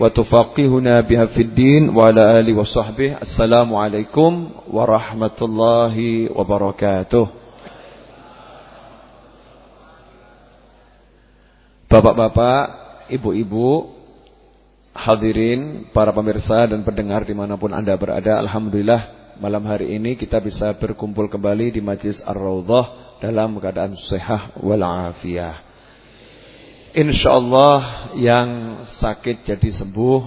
وتفقهنا بها في الدين وعلى آله وصحبه السلام عليكم ورحمة الله وبركاته Bapak-bapak, ibu-ibu, hadirin, para pemirsa dan pendengar dimanapun anda berada Alhamdulillah malam hari ini kita bisa berkumpul kembali di Majlis Ar-Rawdah dalam keadaan sehat walafiat. InsyaAllah yang sakit jadi sembuh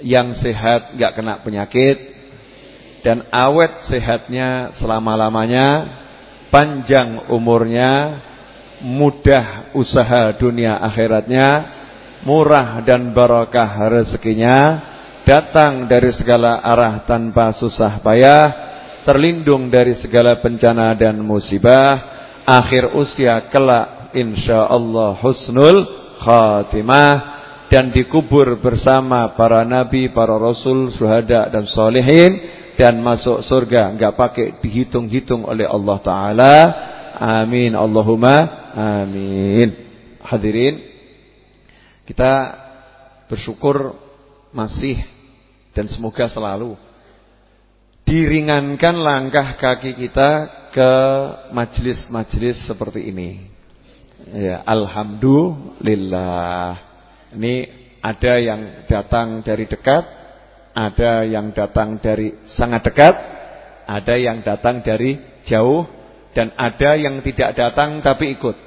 Yang sehat gak kena penyakit Dan awet sehatnya selama-lamanya Panjang umurnya Mudah usaha dunia akhiratnya Murah dan barakah rezekinya Datang dari segala arah tanpa susah payah Terlindung dari segala bencana dan musibah Akhir usia kelak insyaallah husnul khatimah dan dikubur bersama para nabi, para rasul, syuhada dan salihin dan masuk surga enggak pakai dihitung-hitung oleh Allah taala. Amin Allahumma amin. Hadirin kita bersyukur masih dan semoga selalu diringankan langkah kaki kita ke majelis-majelis seperti ini. Ya, alhamdulillah. Ini ada yang datang dari dekat, ada yang datang dari sangat dekat, ada yang datang dari jauh dan ada yang tidak datang tapi ikut.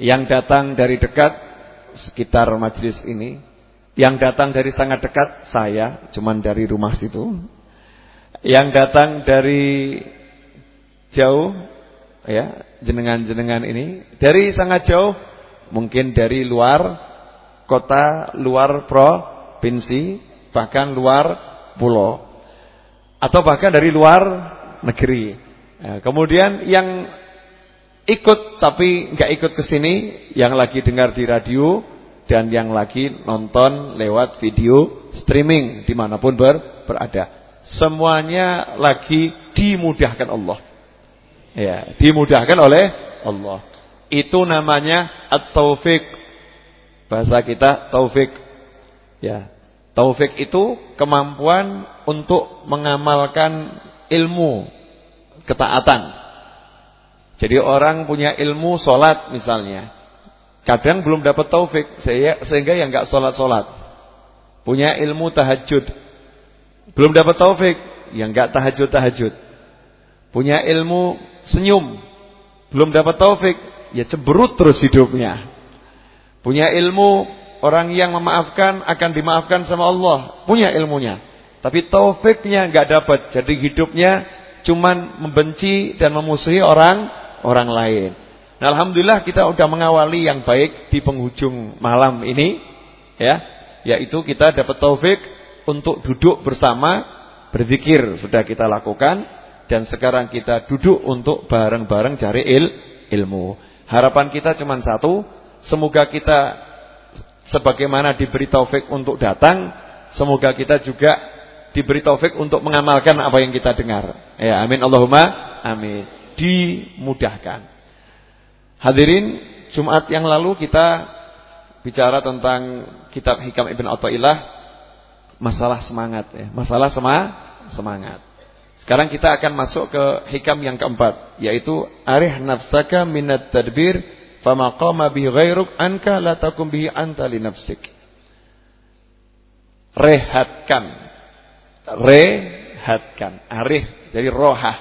Yang datang dari dekat sekitar majelis ini, yang datang dari sangat dekat saya, cuman dari rumah situ. Yang datang dari jauh ya jenengan-jenengan ini dari sangat jauh, mungkin dari luar kota, luar provinsi, bahkan luar pulau, atau bahkan dari luar negeri. Nah, kemudian yang ikut tapi nggak ikut ke sini, yang lagi dengar di radio dan yang lagi nonton lewat video streaming di mana pun ber, berada. Semuanya lagi dimudahkan Allah. Ya, dimudahkan oleh Allah. Itu namanya at-taufik. Bahasa kita taufik. Ya. Taufik itu kemampuan untuk mengamalkan ilmu ketaatan. Jadi orang punya ilmu solat misalnya. Kadang belum dapat taufik sehingga yang enggak solat-solat. Punya ilmu tahajud. Belum dapat taufik yang enggak tahajud-tahajud. Punya ilmu senyum. Belum dapat taufik, ya cemberut terus hidupnya. Punya ilmu, orang yang memaafkan akan dimaafkan sama Allah. Punya ilmunya. Tapi taufiknya nggak dapat. Jadi hidupnya cuman membenci dan memusuhi orang orang lain. Nah, alhamdulillah kita sudah mengawali yang baik di penghujung malam ini ya, yaitu kita dapat taufik untuk duduk bersama berzikir sudah kita lakukan dan sekarang kita duduk untuk bareng-bareng cari il, ilmu. Harapan kita cuma satu, semoga kita sebagaimana diberi taufik untuk datang, semoga kita juga diberi taufik untuk mengamalkan apa yang kita dengar. Ya, amin Allahumma amin. Dimudahkan. Hadirin, Jumat yang lalu kita bicara tentang kitab Hikam Ibn Athaillah masalah semangat ya, masalah sema semangat. Sekarang kita akan masuk ke hikam yang keempat yaitu arih nafsaka minat tadbir fama qama bihi ghairuk anka la takum bihi anta li nafsik. Rehatkan. Rehatkan. Arih jadi rohah.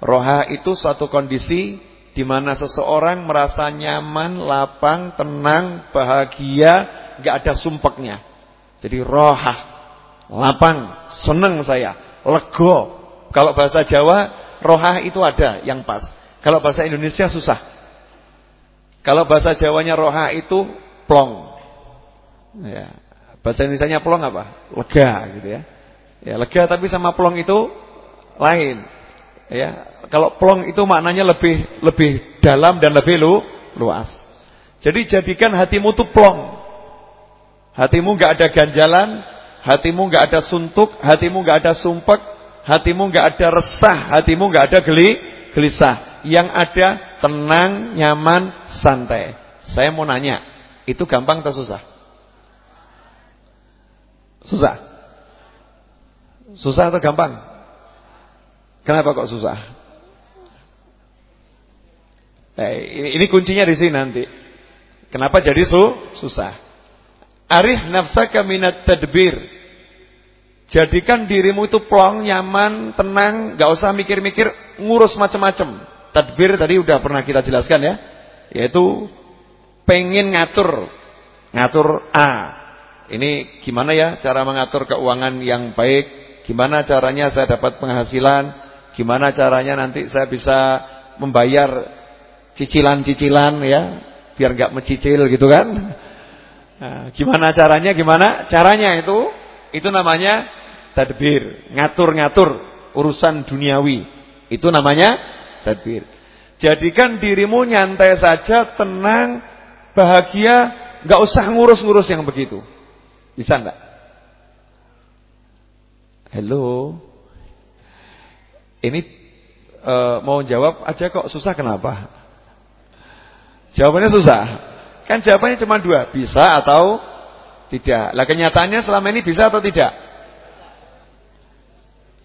Rohah itu suatu kondisi di mana seseorang merasa nyaman, lapang, tenang, bahagia, enggak ada sumpeknya. Jadi rohah, lapang, senang saya, lego, kalau bahasa Jawa, rohah itu ada yang pas. Kalau bahasa Indonesia susah. Kalau bahasa Jawanya rohah itu plong. Ya, Bahasa Indonesia plong apa? Lega gitu ya. Ya, lega tapi sama plong itu lain. Ya, kalau plong itu maknanya lebih lebih dalam dan lebih lu, luas. Jadi jadikan hatimu tuh plong. Hatimu enggak ada ganjalan, hatimu enggak ada suntuk, hatimu enggak ada sumpek, hatimu enggak ada resah, hatimu enggak ada geli, gelisah. Yang ada tenang, nyaman, santai. Saya mau nanya, itu gampang atau susah? Susah. Susah atau gampang? Kenapa kok susah? Ini, ini kuncinya di sini nanti. Kenapa jadi su susah? Arif nafsaka minat tadbir. Jadikan dirimu itu plong, nyaman, tenang, gak usah mikir-mikir ngurus macam-macam. Tadbir tadi udah pernah kita jelaskan ya, yaitu pengen ngatur, ngatur A, ini gimana ya cara mengatur keuangan yang baik? Gimana caranya saya dapat penghasilan? Gimana caranya nanti saya bisa membayar cicilan-cicilan ya, biar nggak mencicil gitu kan? Nah, gimana caranya? Gimana caranya itu? Itu namanya tadbir, ngatur-ngatur urusan duniawi. Itu namanya tadbir. Jadikan dirimu nyantai saja, tenang, bahagia, nggak usah ngurus-ngurus yang begitu. Bisa enggak? Halo. Ini uh, mau jawab aja kok susah kenapa? Jawabannya susah. Kan jawabannya cuma dua, bisa atau tidak. Lah kenyataannya selama ini bisa atau tidak?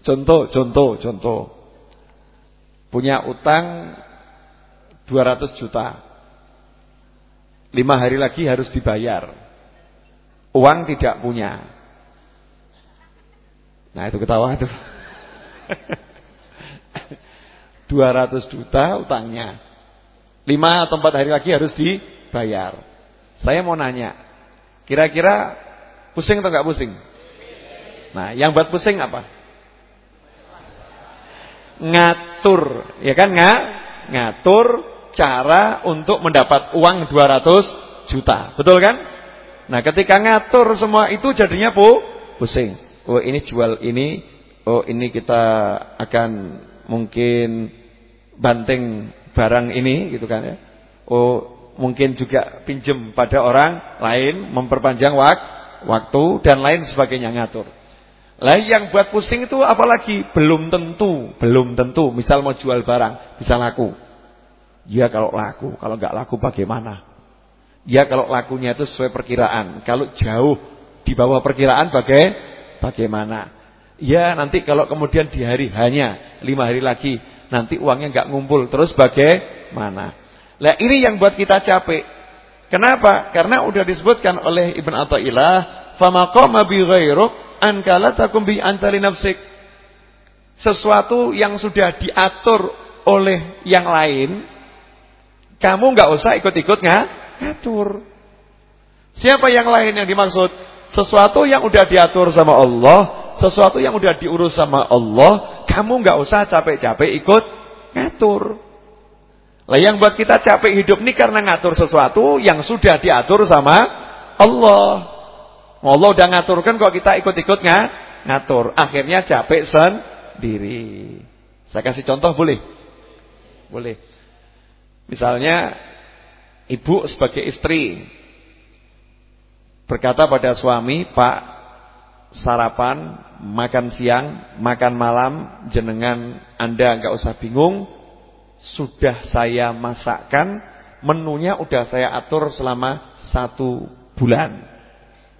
Contoh, contoh, contoh. Punya utang 200 juta. Lima hari lagi harus dibayar. Uang tidak punya. Nah itu ketawa tuh. 200 juta utangnya. 5 atau 4 hari lagi harus dibayar. Saya mau nanya, kira-kira pusing atau enggak pusing? Nah, yang buat pusing apa? Ngatur, ya kan nggak? Ngatur cara untuk mendapat uang 200 juta. Betul kan? Nah, ketika ngatur semua itu jadinya pu pusing. Oh, ini jual ini, oh ini kita akan mungkin banting barang ini gitu kan ya. Oh, mungkin juga pinjem pada orang lain, memperpanjang wak waktu dan lain sebagainya ngatur. Lah yang buat pusing itu apalagi belum tentu, belum tentu. Misal mau jual barang, bisa laku. Ya kalau laku, kalau nggak laku bagaimana? Ya kalau lakunya itu sesuai perkiraan. Kalau jauh di bawah perkiraan bagai bagaimana? Ya nanti kalau kemudian di hari hanya lima hari lagi nanti uangnya nggak ngumpul terus bagaimana? Nah ini yang buat kita capek. Kenapa? Karena udah disebutkan oleh Ibn Athaillah, famaqama bi ghairuk an kala takum bi antari nafsik. Sesuatu yang sudah diatur oleh yang lain, kamu nggak usah ikut-ikut nggak? Atur. Siapa yang lain yang dimaksud? Sesuatu yang udah diatur sama Allah, sesuatu yang udah diurus sama Allah, kamu nggak usah capek-capek ikut ngatur. Lah yang buat kita capek hidup ini karena ngatur sesuatu yang sudah diatur sama Allah. Allah udah ngaturkan kok kita ikut-ikut nggak ngatur. Akhirnya capek sendiri. Saya kasih contoh boleh? Boleh. Misalnya ibu sebagai istri berkata pada suami, "Pak, sarapan, makan siang, makan malam jenengan Anda enggak usah bingung, sudah saya masakkan, menunya udah saya atur selama satu bulan.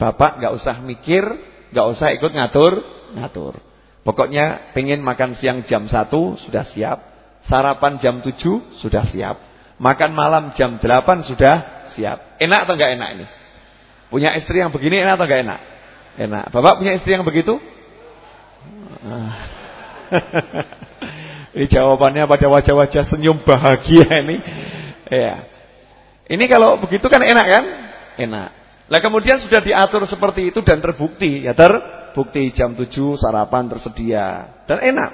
Bapak enggak usah mikir, enggak usah ikut ngatur, ngatur. Pokoknya pengen makan siang jam 1 sudah siap, sarapan jam 7 sudah siap. Makan malam jam 8 sudah siap. Enak atau enggak enak ini? Punya istri yang begini enak atau enggak enak? Enak. Bapak punya istri yang begitu? Ini jawabannya pada wajah-wajah senyum bahagia ini. Ya. Ini kalau begitu kan enak kan? Enak. Lah kemudian sudah diatur seperti itu dan terbukti. Ya terbukti jam 7 sarapan tersedia. Dan enak.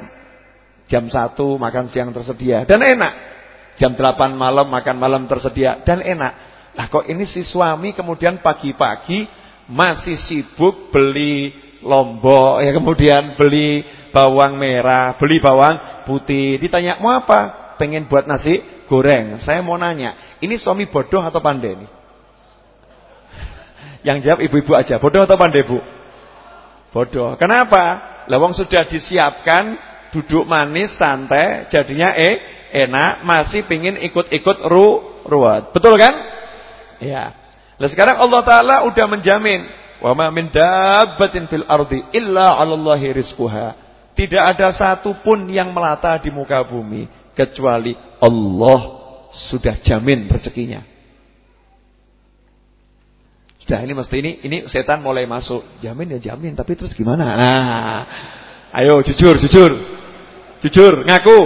Jam 1 makan siang tersedia. Dan enak. Jam 8 malam makan malam tersedia dan enak. Lah kok ini si suami kemudian pagi-pagi masih sibuk beli lombok, ya kemudian beli bawang merah, beli bawang putih. Ditanya, "Mau apa?" Pengen buat nasi goreng. Saya mau nanya, ini suami bodoh atau pandai nih? Yang jawab ibu-ibu aja. Bodoh atau pandai, Bu? Bodoh. Kenapa? Lawang sudah disiapkan duduk manis santai, jadinya eh enak, masih pingin ikut-ikut ru ruwet. Betul kan? Ya. Nah sekarang Allah Taala udah menjamin, wa ma min fil ardi illa 'alallahi rizquha. Tidak ada satupun yang melata di muka bumi kecuali Allah sudah jamin rezekinya. Sudah ini mesti ini ini setan mulai masuk. Jamin ya jamin, tapi terus gimana? Nah, ayo jujur, jujur. Jujur, ngaku.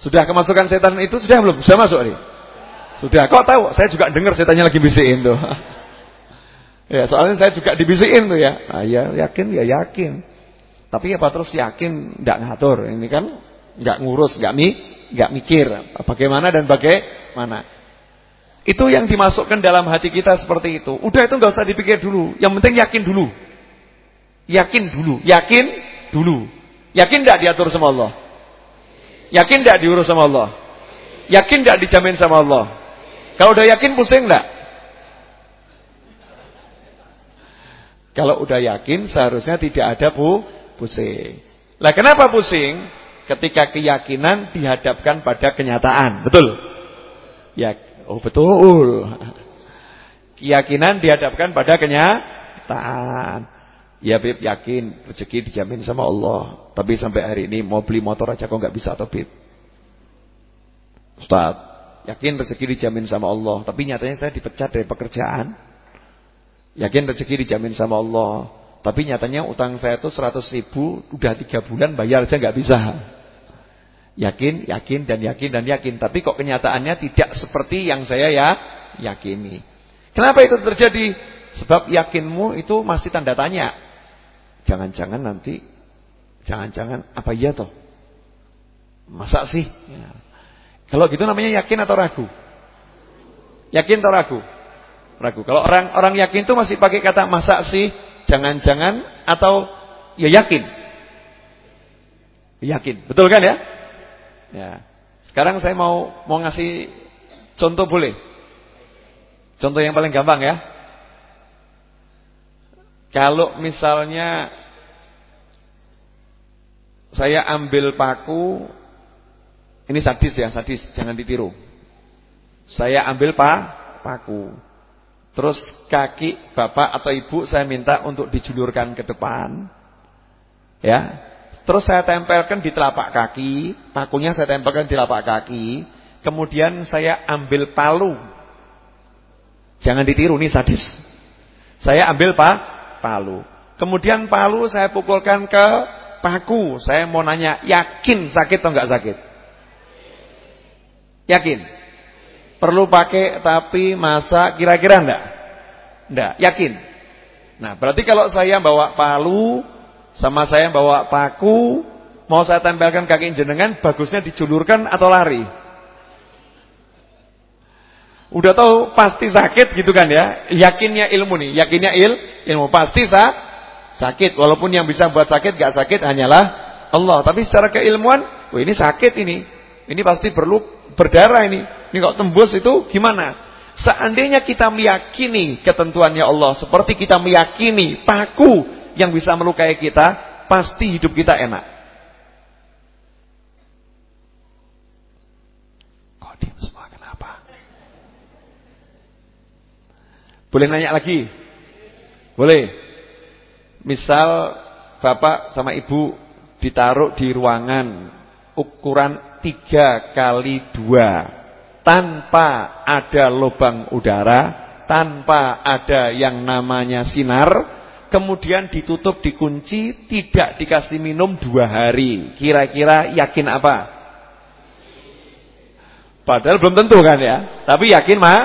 Sudah kemasukan setan itu sudah belum? Sudah masuk nih? Sudah. Kok tahu? Saya juga dengar setannya lagi bisikin tuh. ya, soalnya saya juga dibisikin tuh ya. Nah, ya yakin ya yakin. Tapi apa terus yakin enggak ngatur. Ini kan enggak ngurus, enggak mi, enggak mikir bagaimana dan bagaimana. Itu yang dimasukkan dalam hati kita seperti itu. Udah itu enggak usah dipikir dulu. Yang penting yakin dulu. Yakin dulu, yakin dulu. Yakin enggak diatur sama Allah? Yakin enggak diurus sama Allah? Yakin enggak dijamin sama Allah? Kalau udah yakin pusing enggak? Kalau udah yakin seharusnya tidak ada bu pusing. Lah kenapa pusing? Ketika keyakinan dihadapkan pada kenyataan. Betul? Ya, oh betul. Keyakinan dihadapkan pada kenyataan. Ya Bib yakin rezeki dijamin sama Allah. Tapi sampai hari ini mau beli motor aja kok nggak bisa atau Bib. Ustaz, yakin rezeki dijamin sama Allah, tapi nyatanya saya dipecat dari pekerjaan. Yakin rezeki dijamin sama Allah. Tapi nyatanya utang saya itu 100 ribu Udah 3 bulan bayar aja nggak bisa Yakin, yakin, dan yakin, dan yakin Tapi kok kenyataannya tidak seperti yang saya ya yakini Kenapa itu terjadi? Sebab yakinmu itu masih tanda tanya Jangan-jangan nanti Jangan-jangan apa iya toh? Masa sih? Ya. Kalau gitu namanya yakin atau ragu? Yakin atau ragu? Ragu. Kalau orang orang yakin itu masih pakai kata masa sih? Jangan-jangan atau ya yakin? Yakin. Betul kan ya? Ya. Sekarang saya mau mau ngasih contoh boleh? Contoh yang paling gampang ya. Kalau misalnya saya ambil paku ini sadis ya, sadis, jangan ditiru. Saya ambil pa, paku. Terus kaki bapak atau ibu saya minta untuk dijulurkan ke depan. Ya. Terus saya tempelkan di telapak kaki, pakunya saya tempelkan di telapak kaki, kemudian saya ambil palu. Jangan ditiru nih sadis. Saya ambil pa, palu. Kemudian palu saya pukulkan ke paku. Saya mau nanya, yakin sakit atau enggak sakit? Yakin? Perlu pakai tapi masa kira-kira enggak? Enggak, yakin. Nah, berarti kalau saya bawa palu sama saya bawa paku, mau saya tempelkan kaki jenengan, bagusnya dijulurkan atau lari? Udah tahu pasti sakit gitu kan ya? Yakinnya ilmu nih, yakinnya il, ilmu pasti sa, sakit. Walaupun yang bisa buat sakit gak sakit hanyalah Allah. Tapi secara keilmuan, oh ini sakit ini. Ini pasti perlu berdarah ini. Ini kok tembus itu gimana? Seandainya kita meyakini ketentuannya Allah seperti kita meyakini paku yang bisa melukai kita, pasti hidup kita enak. Kok diam semua kenapa? Boleh nanya lagi? Boleh. Misal bapak sama ibu ditaruh di ruangan ukuran tiga kali dua tanpa ada lubang udara, tanpa ada yang namanya sinar, kemudian ditutup dikunci, tidak dikasih minum dua hari. Kira-kira yakin apa? Padahal belum tentu kan ya, tapi yakin mah.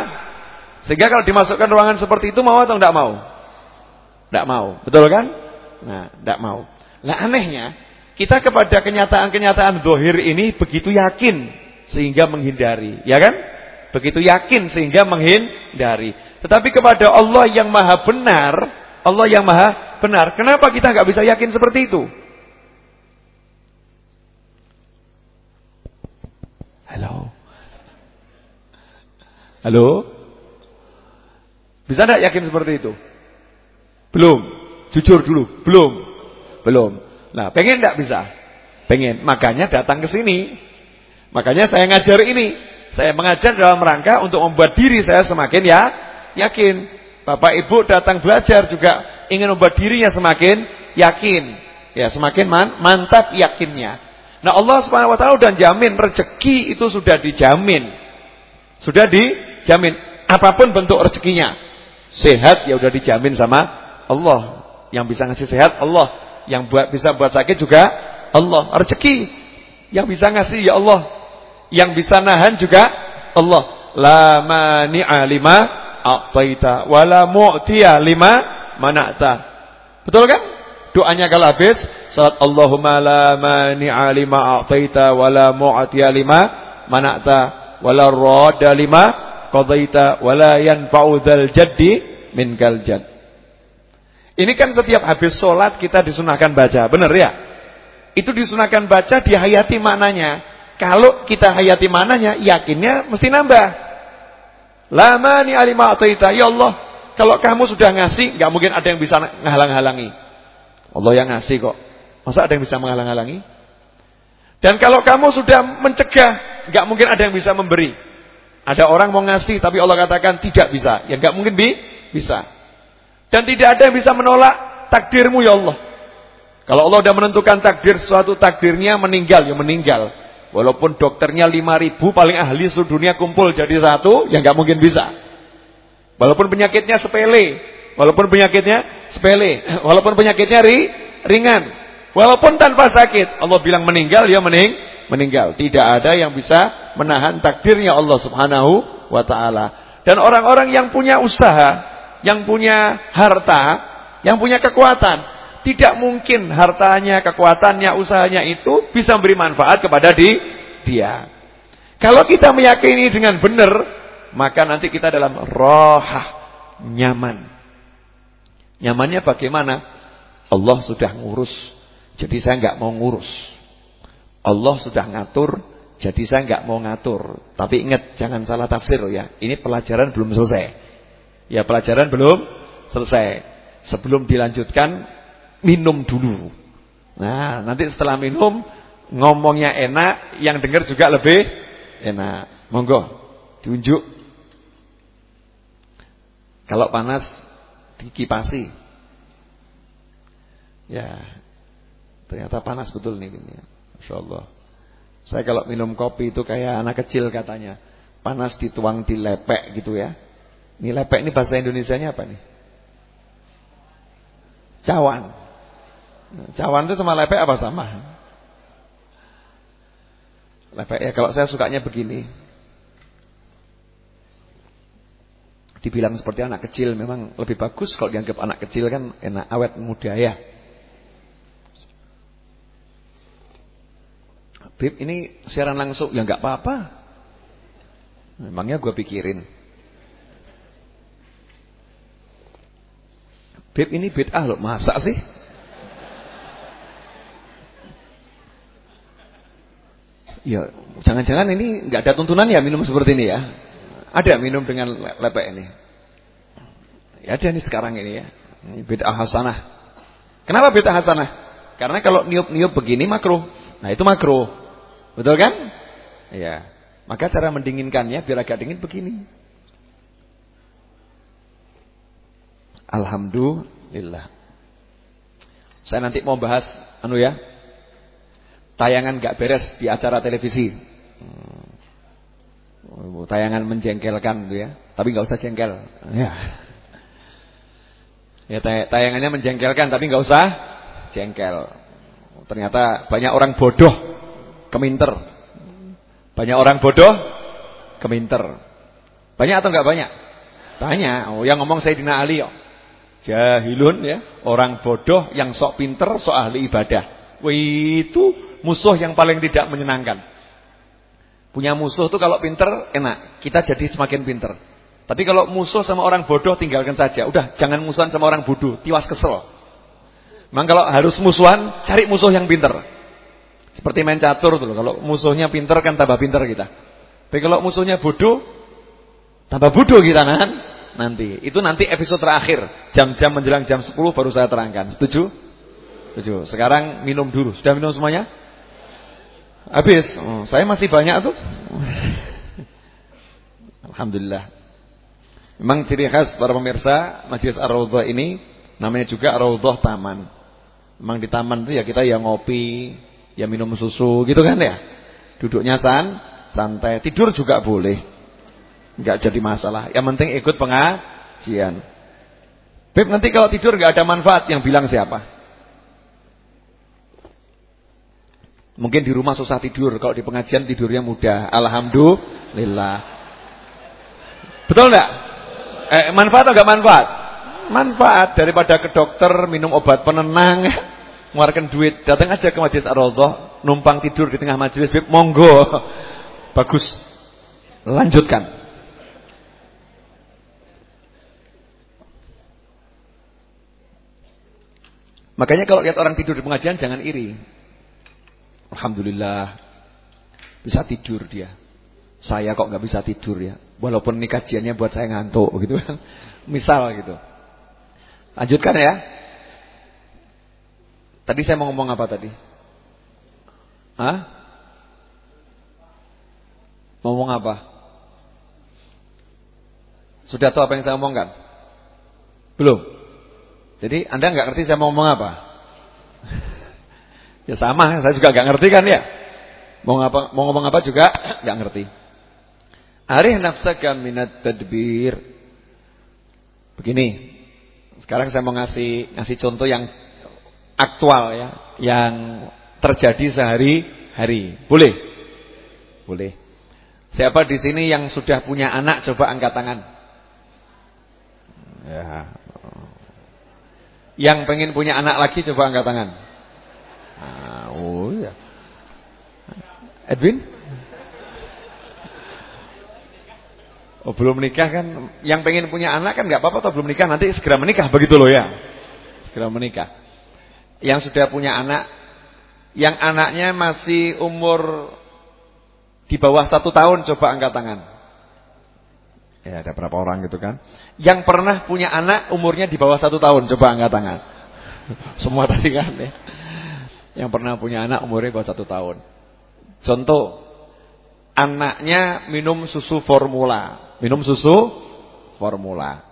Sehingga kalau dimasukkan ruangan seperti itu mau atau tidak mau? Tidak mau, betul kan? Nah, tidak mau. Nah anehnya, kita kepada kenyataan-kenyataan dohir ini begitu yakin sehingga menghindari, ya kan? Begitu yakin sehingga menghindari. Tetapi kepada Allah yang maha benar, Allah yang maha benar, kenapa kita nggak bisa yakin seperti itu? Halo. Halo. Bisa enggak yakin seperti itu? Belum. Jujur dulu, belum. Belum. Nah, pengen enggak bisa? Pengen. Makanya datang ke sini. Makanya saya ngajar ini. Saya mengajar dalam rangka untuk membuat diri saya semakin ya yakin. Bapak Ibu datang belajar juga ingin membuat dirinya semakin yakin. Ya, semakin man, mantap yakinnya. Nah, Allah Subhanahu wa taala sudah jamin rezeki itu sudah dijamin. Sudah dijamin apa pun bentuk rezekinya. Sehat ya udah dijamin sama Allah. Yang bisa ngasih sehat Allah, yang buat bisa buat sakit juga Allah. Rezeki yang bisa ngasih ya Allah. Yang bisa nahan juga Allah. La mani'a lima a'taita wa la mu'tiya lima mana'ta. Betul kan? Doanya kalau habis salat Allahumma la mani'a lima a'taita wa la mu'tiya lima mana'ta wa la radda lima qadaita wa la yanfa'u dzal jaddi minkal jadd. Ini kan setiap habis sholat kita disunahkan baca, benar ya? Itu disunahkan baca dihayati maknanya. Kalau kita hayati maknanya, yakinnya mesti nambah. Lama ni alima ataita. Ya Allah, kalau kamu sudah ngasih, nggak mungkin ada yang bisa menghalang-halangi. Allah yang ngasih kok. Masa ada yang bisa menghalang-halangi? Dan kalau kamu sudah mencegah, nggak mungkin ada yang bisa memberi. Ada orang mau ngasih, tapi Allah katakan tidak bisa. Ya nggak mungkin bi bisa. Dan tidak ada yang bisa menolak takdirmu ya Allah. Kalau Allah sudah menentukan takdir suatu takdirnya meninggal ya meninggal. Walaupun dokternya 5000 paling ahli seluruh dunia kumpul jadi satu, ya nggak mungkin bisa. Walaupun penyakitnya sepele, walaupun penyakitnya sepele, walaupun penyakitnya ri, ringan, walaupun tanpa sakit, Allah bilang meninggal ya mening, meninggal. Tidak ada yang bisa menahan takdirnya Allah Subhanahu wa taala. Dan orang-orang yang punya usaha yang punya harta, yang punya kekuatan. Tidak mungkin hartanya, kekuatannya, usahanya itu bisa memberi manfaat kepada di, dia. Kalau kita meyakini dengan benar, maka nanti kita dalam rohah, nyaman. Nyamannya bagaimana? Allah sudah ngurus, jadi saya nggak mau ngurus. Allah sudah ngatur, jadi saya nggak mau ngatur. Tapi ingat, jangan salah tafsir ya. Ini pelajaran belum selesai. Ya pelajaran belum selesai. Sebelum dilanjutkan minum dulu. Nah, nanti setelah minum ngomongnya enak, yang dengar juga lebih enak. Monggo, diunjuk. Kalau panas dikipasi. Ya. Ternyata panas betul nih ini. Masyaallah. Saya kalau minum kopi itu kayak anak kecil katanya. Panas dituang di lepek gitu ya. Ini lepek ini bahasa Indonesianya apa nih? Cawan. Cawan itu sama lepek apa sama? Lepek ya kalau saya sukanya begini. Dibilang seperti anak kecil memang lebih bagus kalau dianggap anak kecil kan enak awet muda ya. Bib ini siaran langsung ya nggak apa-apa. Memangnya gue pikirin. Beb ini bid'ah loh, masa sih? Ya, jangan-jangan ini nggak ada tuntunan ya minum seperti ini ya. Ada minum dengan lepek ini. Ya ada nih sekarang ini ya. Ini bid'ah hasanah. Kenapa bid'ah hasanah? Karena kalau niup-niup begini makruh. Nah, itu makruh. Betul kan? Ya. Maka cara mendinginkannya biar agak dingin begini. Alhamdulillah. Saya nanti mau bahas anu ya. Tayangan gak beres di acara televisi. Hmm. Tayangan menjengkelkan gitu ya. Tapi gak usah jengkel. Ya. Ya tayangannya menjengkelkan tapi gak usah jengkel. Ternyata banyak orang bodoh keminter. Banyak orang bodoh keminter. Banyak atau enggak banyak? Banyak. Oh, yang ngomong Sayyidina Ali kok. Jahilun ya, orang bodoh yang sok pinter, sok ahli ibadah. Wih, itu musuh yang paling tidak menyenangkan. Punya musuh tuh kalau pinter enak, kita jadi semakin pinter. Tapi kalau musuh sama orang bodoh tinggalkan saja. Udah, jangan musuhan sama orang bodoh, tiwas kesel. Memang kalau harus musuhan, cari musuh yang pinter. Seperti main catur tuh Kalau musuhnya pinter kan tambah pinter kita. Tapi kalau musuhnya bodoh, tambah bodoh kita kan? Nanti. Itu nanti episode terakhir. Jam-jam menjelang jam 10 baru saya terangkan. Setuju? Setuju. Sekarang minum dulu. Sudah minum semuanya? Habis. Oh, saya masih banyak tuh. Alhamdulillah. Memang ciri khas para pemirsa Majelis Ar-Raudhah ini namanya juga Ar-Raudhah Taman. Memang di taman itu ya kita ya ngopi, ya minum susu gitu kan ya. Duduknya san, santai, tidur juga boleh. Enggak jadi masalah. Yang penting ikut pengajian. Beb nanti kalau tidur enggak ada manfaat yang bilang siapa? Mungkin di rumah susah tidur, kalau di pengajian tidurnya mudah. Alhamdulillah. Betul enggak? Eh, manfaat atau enggak manfaat? Manfaat daripada ke dokter minum obat penenang, mengeluarkan duit, datang aja ke majelis Ar-Raudhah, numpang tidur di tengah majelis, monggo. Bagus. Lanjutkan. Makanya kalau lihat orang tidur di pengajian jangan iri. Alhamdulillah bisa tidur dia. Saya kok nggak bisa tidur ya. Walaupun ini kajiannya buat saya ngantuk gitu kan. Misal gitu. Lanjutkan ya. Tadi saya mau ngomong apa tadi? Hah? Mau ngomong apa? Sudah tahu apa yang saya omongkan? Belum? Jadi Anda nggak ngerti saya mau ngomong apa? Ya sama, saya juga nggak ngerti kan ya. Mau ngapa mau ngomong apa juga nggak ngerti. Arih nafsaka minat tadbir. Begini. Sekarang saya mau ngasih ngasih contoh yang aktual ya, yang terjadi sehari-hari. Boleh? Boleh. Siapa di sini yang sudah punya anak coba angkat tangan. Ya, yang pengen punya anak lagi coba angkat tangan. Nah, oh ya. Edwin? Oh belum menikah kan? Yang pengen punya anak kan nggak apa-apa atau belum nikah nanti segera menikah begitu loh ya. Segera menikah. Yang sudah punya anak, yang anaknya masih umur di bawah satu tahun coba angkat tangan. Ya ada berapa orang gitu kan? Yang pernah punya anak umurnya di bawah satu tahun, coba angkat tangan. Semua tadi kan ya. Yang pernah punya anak umurnya bawah satu tahun. Contoh, anaknya minum susu formula. Minum susu formula.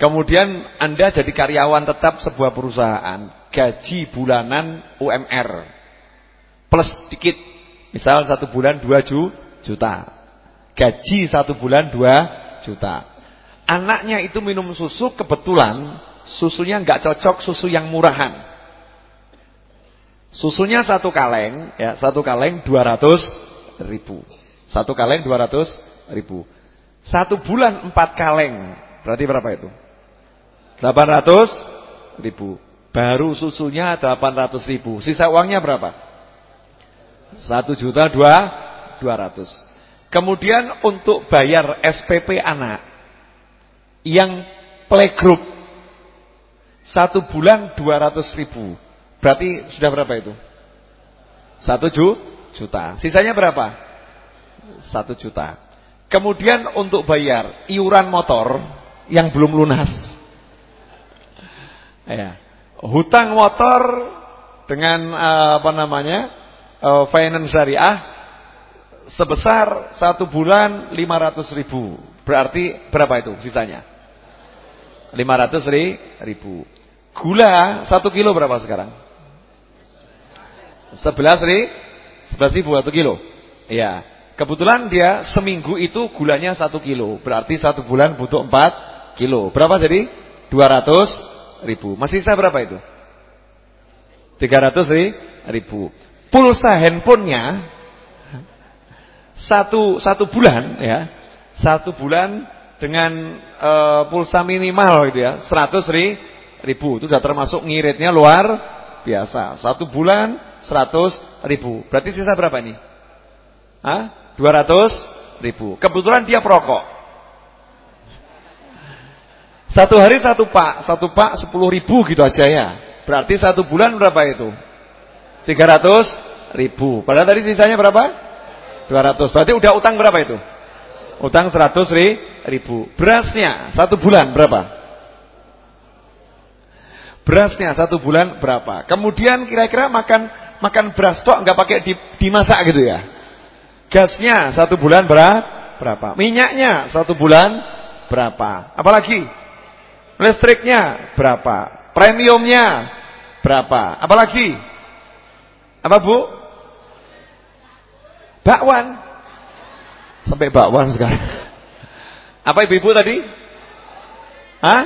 Kemudian Anda jadi karyawan tetap sebuah perusahaan. Gaji bulanan UMR. Plus dikit. Misal satu bulan 2 juta. Gaji satu bulan 2 juta. Anaknya itu minum susu kebetulan susunya nggak cocok susu yang murahan. Susunya satu kaleng, ya satu kaleng 200 ribu. Satu kaleng 200 ribu. Satu bulan empat kaleng, berarti berapa itu? 800 ribu. Baru susunya 800 ribu. Sisa uangnya berapa? Satu juta dua, dua ratus. Kemudian untuk bayar SPP anak yang playgroup satu bulan 200 ribu berarti sudah berapa itu? Satu juta sisanya berapa? Satu juta kemudian untuk bayar iuran motor yang belum lunas ya hutang motor dengan uh, apa namanya uh, finance syariah sebesar satu bulan 500 ribu berarti berapa itu sisanya 500 ribu. Gula 1 kilo berapa sekarang? 11 ri, 11 ribu 1 kilo. Iya. Kebetulan dia seminggu itu gulanya 1 kilo. Berarti satu bulan butuh 4 kilo. Berapa jadi? 200 ribu. Masih sisa berapa itu? 300 ribu. Pulsa handphonenya satu satu bulan ya, satu bulan dengan e, pulsa minimal gitu ya 100 ribu itu sudah termasuk ngiritnya luar biasa satu bulan 100 ribu berarti sisa berapa nih Hah? 200 ribu. Kebetulan dia perokok. Satu hari satu pak, satu pak 10 ribu gitu aja ya. Berarti satu bulan berapa itu? 300 ribu. Padahal tadi sisanya berapa? 200. Berarti udah utang berapa itu? Utang 100 ribu. Berasnya satu bulan berapa? Berasnya satu bulan berapa? Kemudian kira-kira makan makan beras tok nggak pakai di, dimasak gitu ya? Gasnya satu bulan berapa? Berapa? Minyaknya satu bulan berapa? Apalagi? Listriknya berapa? Premiumnya berapa? Apalagi? Apa bu? Bakwan. Sampai bakwan sekarang. Apa ibu-ibu tadi? Hah?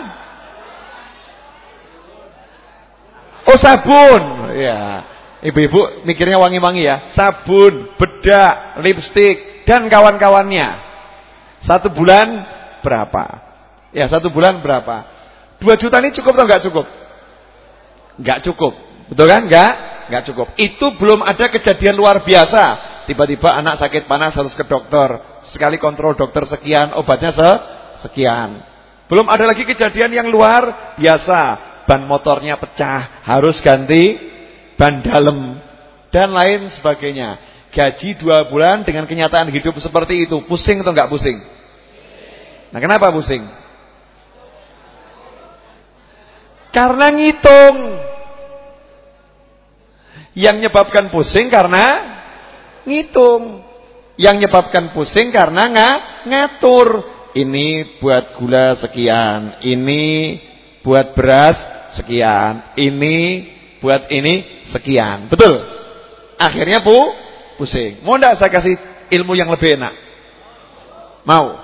Oh sabun. Ya. Ibu-ibu mikirnya wangi-wangi ya. Sabun, bedak, lipstik dan kawan-kawannya. Satu bulan berapa? Ya, satu bulan berapa? Dua juta ini cukup atau enggak cukup? Enggak cukup. Betul kan? Enggak? Enggak cukup. Itu belum ada kejadian luar biasa. Tiba-tiba anak sakit panas harus ke dokter. Sekali kontrol dokter sekian, obatnya se sekian. Belum ada lagi kejadian yang luar biasa ban motornya pecah, harus ganti ban dalam dan lain sebagainya. Gaji dua bulan dengan kenyataan hidup seperti itu, pusing atau enggak pusing? Nah, kenapa pusing? Karena ngitung. Yang menyebabkan pusing karena ngitung. Yang menyebabkan pusing karena nggak ngatur. Ini buat gula sekian, ini buat beras sekian, ini buat ini sekian. Betul? Akhirnya pu pusing. Mau enggak saya kasih ilmu yang lebih enak? Mau?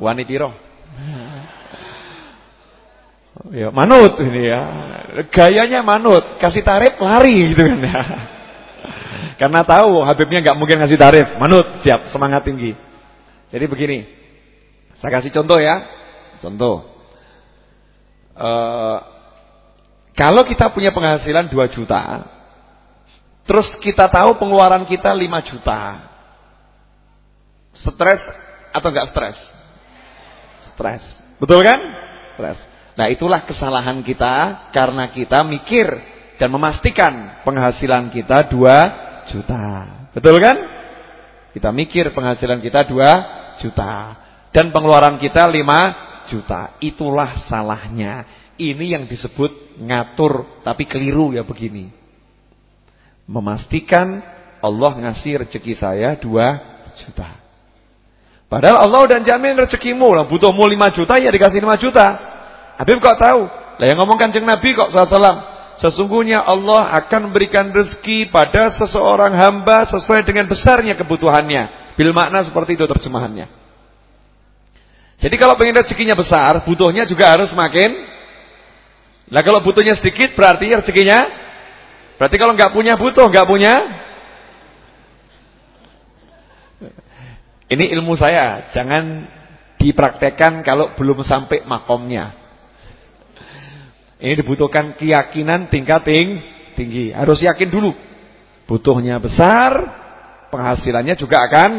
Wani piro? Ya, manut ini ya. Gayanya manut, kasih tarif lari gitu kan ya. Karena tahu Habibnya nggak mungkin ngasih tarif, manut, siap, semangat tinggi. Jadi begini. Saya kasih contoh ya. Contoh. Uh, kalau kita punya penghasilan 2 juta, terus kita tahu pengeluaran kita 5 juta. Stres atau enggak stres? Stres. Betul kan? Stres. Nah, itulah kesalahan kita karena kita mikir dan memastikan penghasilan kita 2 juta. Betul kan? Kita mikir penghasilan kita 2 juta dan pengeluaran kita 5 juta. Itulah salahnya. Ini yang disebut ngatur tapi keliru ya begini. Memastikan Allah ngasih rezeki saya 2 juta. Padahal Allah udah jamin rezekimu, lah butuhmu 5 juta ya dikasih 5 juta. Habib kok tahu? Lah yang ngomong Kanjeng Nabi kok sallallahu Sesungguhnya Allah akan memberikan rezeki pada seseorang hamba sesuai dengan besarnya kebutuhannya. Bil makna seperti itu terjemahannya. Jadi kalau pengen rezekinya besar, butuhnya juga harus makin Nah kalau butuhnya sedikit berarti rezekinya berarti kalau nggak punya butuh, nggak punya Ini ilmu saya, jangan dipraktekkan kalau belum sampai makomnya. Ini dibutuhkan keyakinan tingkat tinggi. Harus yakin dulu. Butuhnya besar, penghasilannya juga akan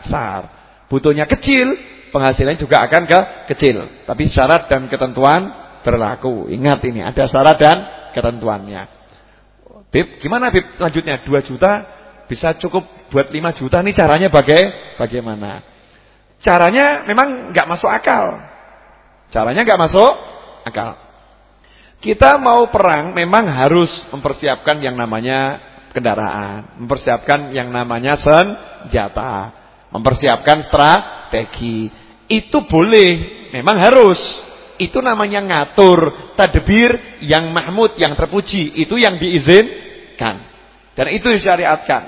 besar. Butuhnya kecil, penghasilannya juga akan ke kecil. Tapi syarat dan ketentuan berlaku. Ingat ini ada syarat dan ketentuannya. Bib, gimana Bib lanjutnya? 2 juta bisa cukup buat 5 juta nih caranya baga bagaimana? Caranya memang nggak masuk akal. Caranya nggak masuk akal. Kita mau perang memang harus mempersiapkan yang namanya kendaraan, mempersiapkan yang namanya senjata, mempersiapkan strategi. Itu boleh, memang harus. Itu namanya ngatur, tadbir yang mahmud, yang terpuji. Itu yang diizinkan. Dan itu disyariatkan.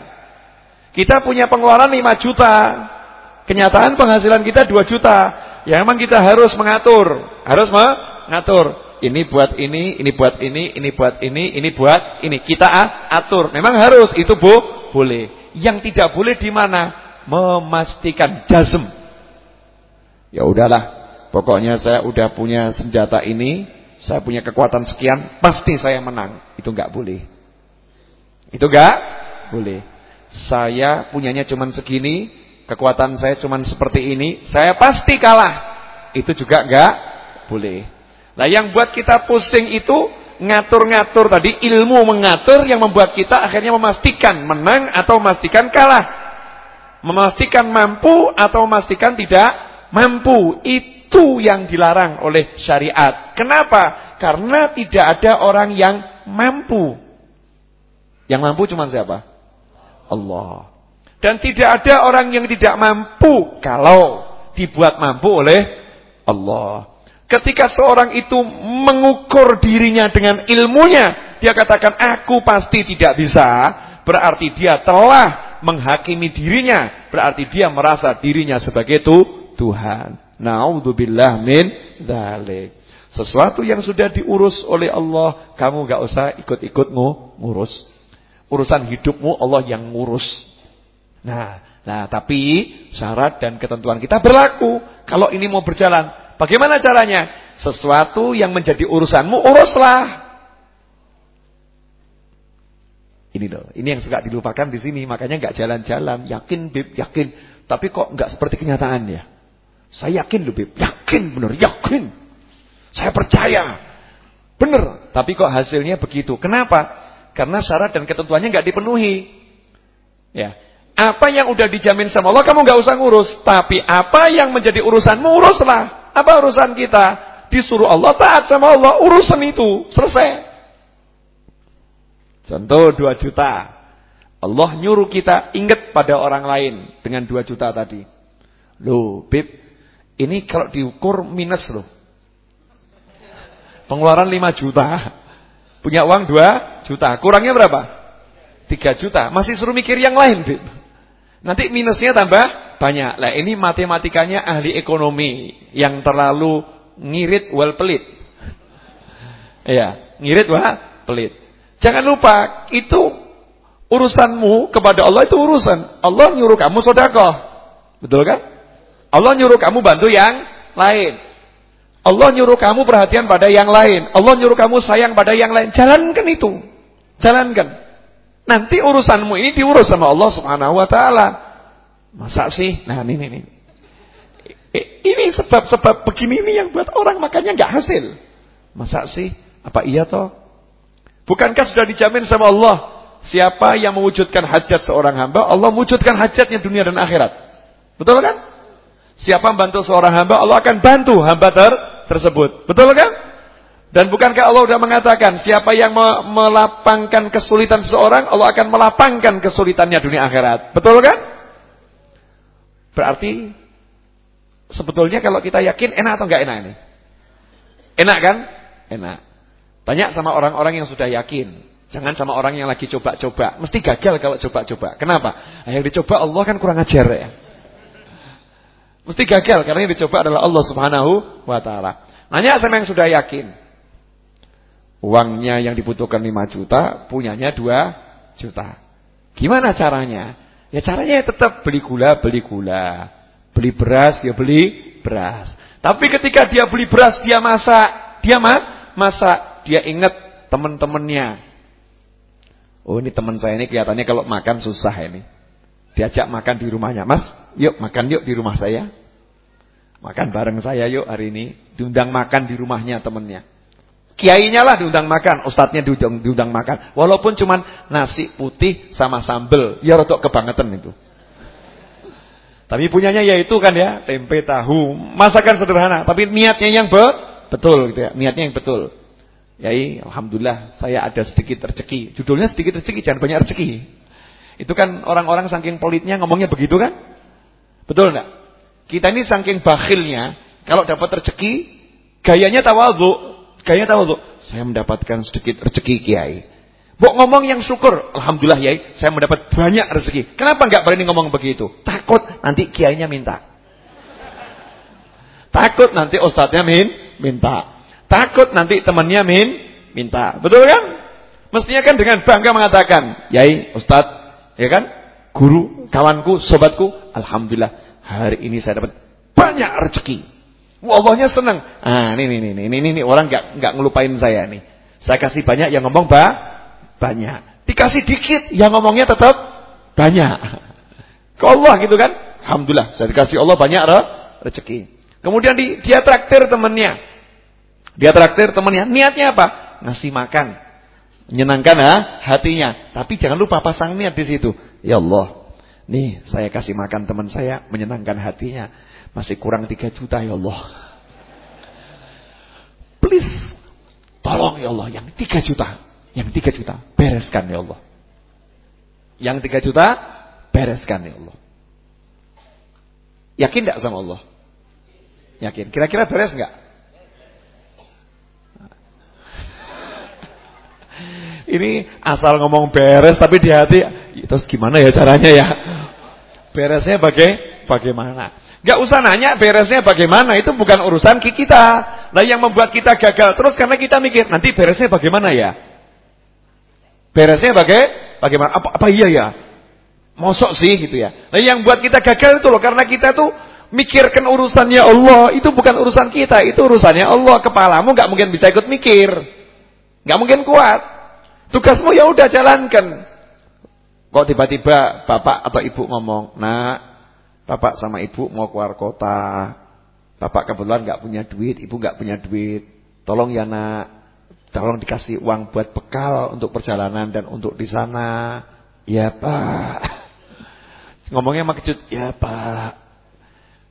Kita punya pengeluaran 5 juta. Kenyataan penghasilan kita 2 juta. Ya memang kita harus mengatur. Harus mengatur. Ini buat ini, ini buat ini, ini buat ini, ini buat ini. Kita atur. Memang harus, itu bu, boleh. Yang tidak boleh di mana? Memastikan jazm. Ya udahlah, Pokoknya saya udah punya senjata ini, saya punya kekuatan sekian, pasti saya menang. Itu enggak boleh. Itu enggak boleh. Saya punyanya cuman segini, kekuatan saya cuma seperti ini, saya pasti kalah. Itu juga enggak boleh. Nah, yang buat kita pusing itu ngatur-ngatur tadi, ilmu mengatur yang membuat kita akhirnya memastikan menang atau memastikan kalah. Memastikan mampu atau memastikan tidak mampu. Itu yang dilarang oleh syariat. Kenapa? Karena tidak ada orang yang mampu. Yang mampu cuma siapa? Allah. Dan tidak ada orang yang tidak mampu kalau dibuat mampu oleh Allah. Ketika seorang itu mengukur dirinya dengan ilmunya, dia katakan aku pasti tidak bisa, berarti dia telah menghakimi dirinya, berarti dia merasa dirinya sebagai itu Tuhan. Nauzubillah min dzalik. Sesuatu yang sudah diurus oleh Allah, kamu gak usah ikut-ikut ngurus. Urusan hidupmu Allah yang ngurus. Nah, nah tapi syarat dan ketentuan kita berlaku. Kalau ini mau berjalan, bagaimana caranya? Sesuatu yang menjadi urusanmu uruslah. Ini loh, ini yang suka dilupakan di sini, makanya nggak jalan-jalan, yakin bib, yakin, tapi kok nggak seperti kenyataannya. Saya yakin loh bib, yakin bener, yakin. Saya percaya, bener, tapi kok hasilnya begitu. Kenapa? Karena syarat dan ketentuannya nggak dipenuhi. Ya, apa yang udah dijamin sama Allah kamu nggak usah ngurus. Tapi apa yang menjadi urusanmu uruslah. Apa urusan kita? Disuruh Allah taat sama Allah, urusan itu selesai. Contoh 2 juta. Allah nyuruh kita ingat pada orang lain dengan 2 juta tadi. Loh, Bib, ini kalau diukur minus loh. Pengeluaran 5 juta. Punya uang 2 juta. Kurangnya berapa? 3 juta. Masih suruh mikir yang lain, Bib. Nanti minusnya tambah banyak. Lah ini matematikanya ahli ekonomi yang terlalu ngirit wal pelit. Iya, ngirit wal pelit. Jangan lupa, itu urusanmu kepada Allah itu urusan. Allah nyuruh kamu sedekah. Betul kan? Allah nyuruh kamu bantu yang lain. Allah nyuruh kamu perhatian pada yang lain. Allah nyuruh kamu sayang pada yang lain. Jalankan itu. Jalankan. Nanti urusanmu ini diurus sama Allah Subhanahu wa taala. Masa sih? Nah, ini ini. Ini sebab-sebab begini ini yang buat orang makanya nggak hasil. Masa sih? Apa iya toh? Bukankah sudah dijamin sama Allah siapa yang mewujudkan hajat seorang hamba, Allah mewujudkan hajatnya dunia dan akhirat. Betul kan? Siapa membantu seorang hamba, Allah akan bantu hamba ter tersebut. Betul kan? Dan bukankah Allah sudah mengatakan siapa yang melapangkan kesulitan seseorang, Allah akan melapangkan kesulitannya dunia akhirat. Betul kan? Berarti sebetulnya kalau kita yakin enak atau enggak enak ini? Enak kan? Enak. Tanya sama orang-orang yang sudah yakin. Jangan sama orang yang lagi coba-coba. Mesti gagal kalau coba-coba. Kenapa? Yang dicoba Allah kan kurang ajar ya. Mesti gagal karena yang dicoba adalah Allah Subhanahu wa taala. Nanya sama yang sudah yakin. Uangnya yang dibutuhkan 5 juta, punyanya 2 juta. Gimana caranya? Ya caranya tetap beli gula, beli gula. Beli beras, ya beli beras. Tapi ketika dia beli beras, dia masak. Dia ma masak. Dia ingat teman-temannya. Oh ini teman saya ini kelihatannya kalau makan susah ini. Diajak makan di rumahnya. Mas, yuk makan yuk di rumah saya. Makan bareng saya yuk hari ini. Diundang makan di rumahnya temannya. Kiainya lah diundang makan, ustadznya diundang, diundang makan. Walaupun cuman nasi putih sama sambel, ya rotok kebangetan itu. Tapi punyanya ya itu kan ya, tempe tahu, masakan sederhana, tapi niatnya yang be betul gitu ya, niatnya yang betul. Yai, alhamdulillah saya ada sedikit rezeki. Judulnya sedikit rezeki, jangan banyak rezeki. Itu kan orang-orang saking politnya ngomongnya begitu kan? Betul enggak? Kita ini saking bakhilnya, kalau dapat rezeki, gayanya tawadhu, Kayaknya tahu tuh, saya mendapatkan sedikit rezeki kiai. Bok ngomong yang syukur, alhamdulillah yai, saya mendapat banyak rezeki. Kenapa nggak berani ngomong begitu? Takut nanti kiainya minta. Takut nanti ustadznya min minta. Takut nanti temannya min minta. Betul kan? Mestinya kan dengan bangga mengatakan, "Yai, ustadz, ya kan? Guru, kawanku, sobatku, alhamdulillah hari ini saya dapat banyak rezeki." Allahnya senang. Ah, ini ini ini ini ini orang nggak nggak ngelupain saya nih. Saya kasih banyak yang ngomong ba banyak. Dikasih dikit yang ngomongnya tetap banyak. Ke Allah gitu kan? Alhamdulillah, saya dikasih Allah banyak re rezeki. Kemudian di, dia traktir temannya. Dia traktir temannya. Niatnya apa? Ngasih makan. Menyenangkan ha? hatinya. Tapi jangan lupa pasang niat di situ. Ya Allah, nih saya kasih makan teman saya, menyenangkan hatinya. Masih kurang 3 juta ya Allah. Please, tolong ya Allah yang 3 juta. Yang 3 juta, bereskan ya Allah. Yang 3 juta, bereskan ya Allah. Yakin tidak sama Allah? Yakin. Kira-kira beres enggak? Ini asal ngomong beres tapi di hati terus gimana ya caranya ya? Beresnya baga bagaimana? Gak usah nanya beresnya bagaimana, itu bukan urusan kita. Nah yang membuat kita gagal terus karena kita mikir nanti beresnya bagaimana ya? Beresnya baga bagaimana? Apa, apa iya ya? Mosok sih gitu ya. Nah yang buat kita gagal itu loh karena kita tuh mikirkan urusannya Allah, itu bukan urusan kita, itu urusannya Allah. Kepalamu nggak mungkin bisa ikut mikir. nggak mungkin kuat. Tugasmu ya udah jalankan. Kok tiba-tiba bapak atau ibu ngomong, "Nak, bapak sama ibu mau keluar kota. Bapak kebetulan nggak punya duit, ibu nggak punya duit. Tolong ya, Nak. Tolong dikasih uang buat bekal untuk perjalanan dan untuk di sana." Ya, Pak. Ngomongnya makjud, ya Pak.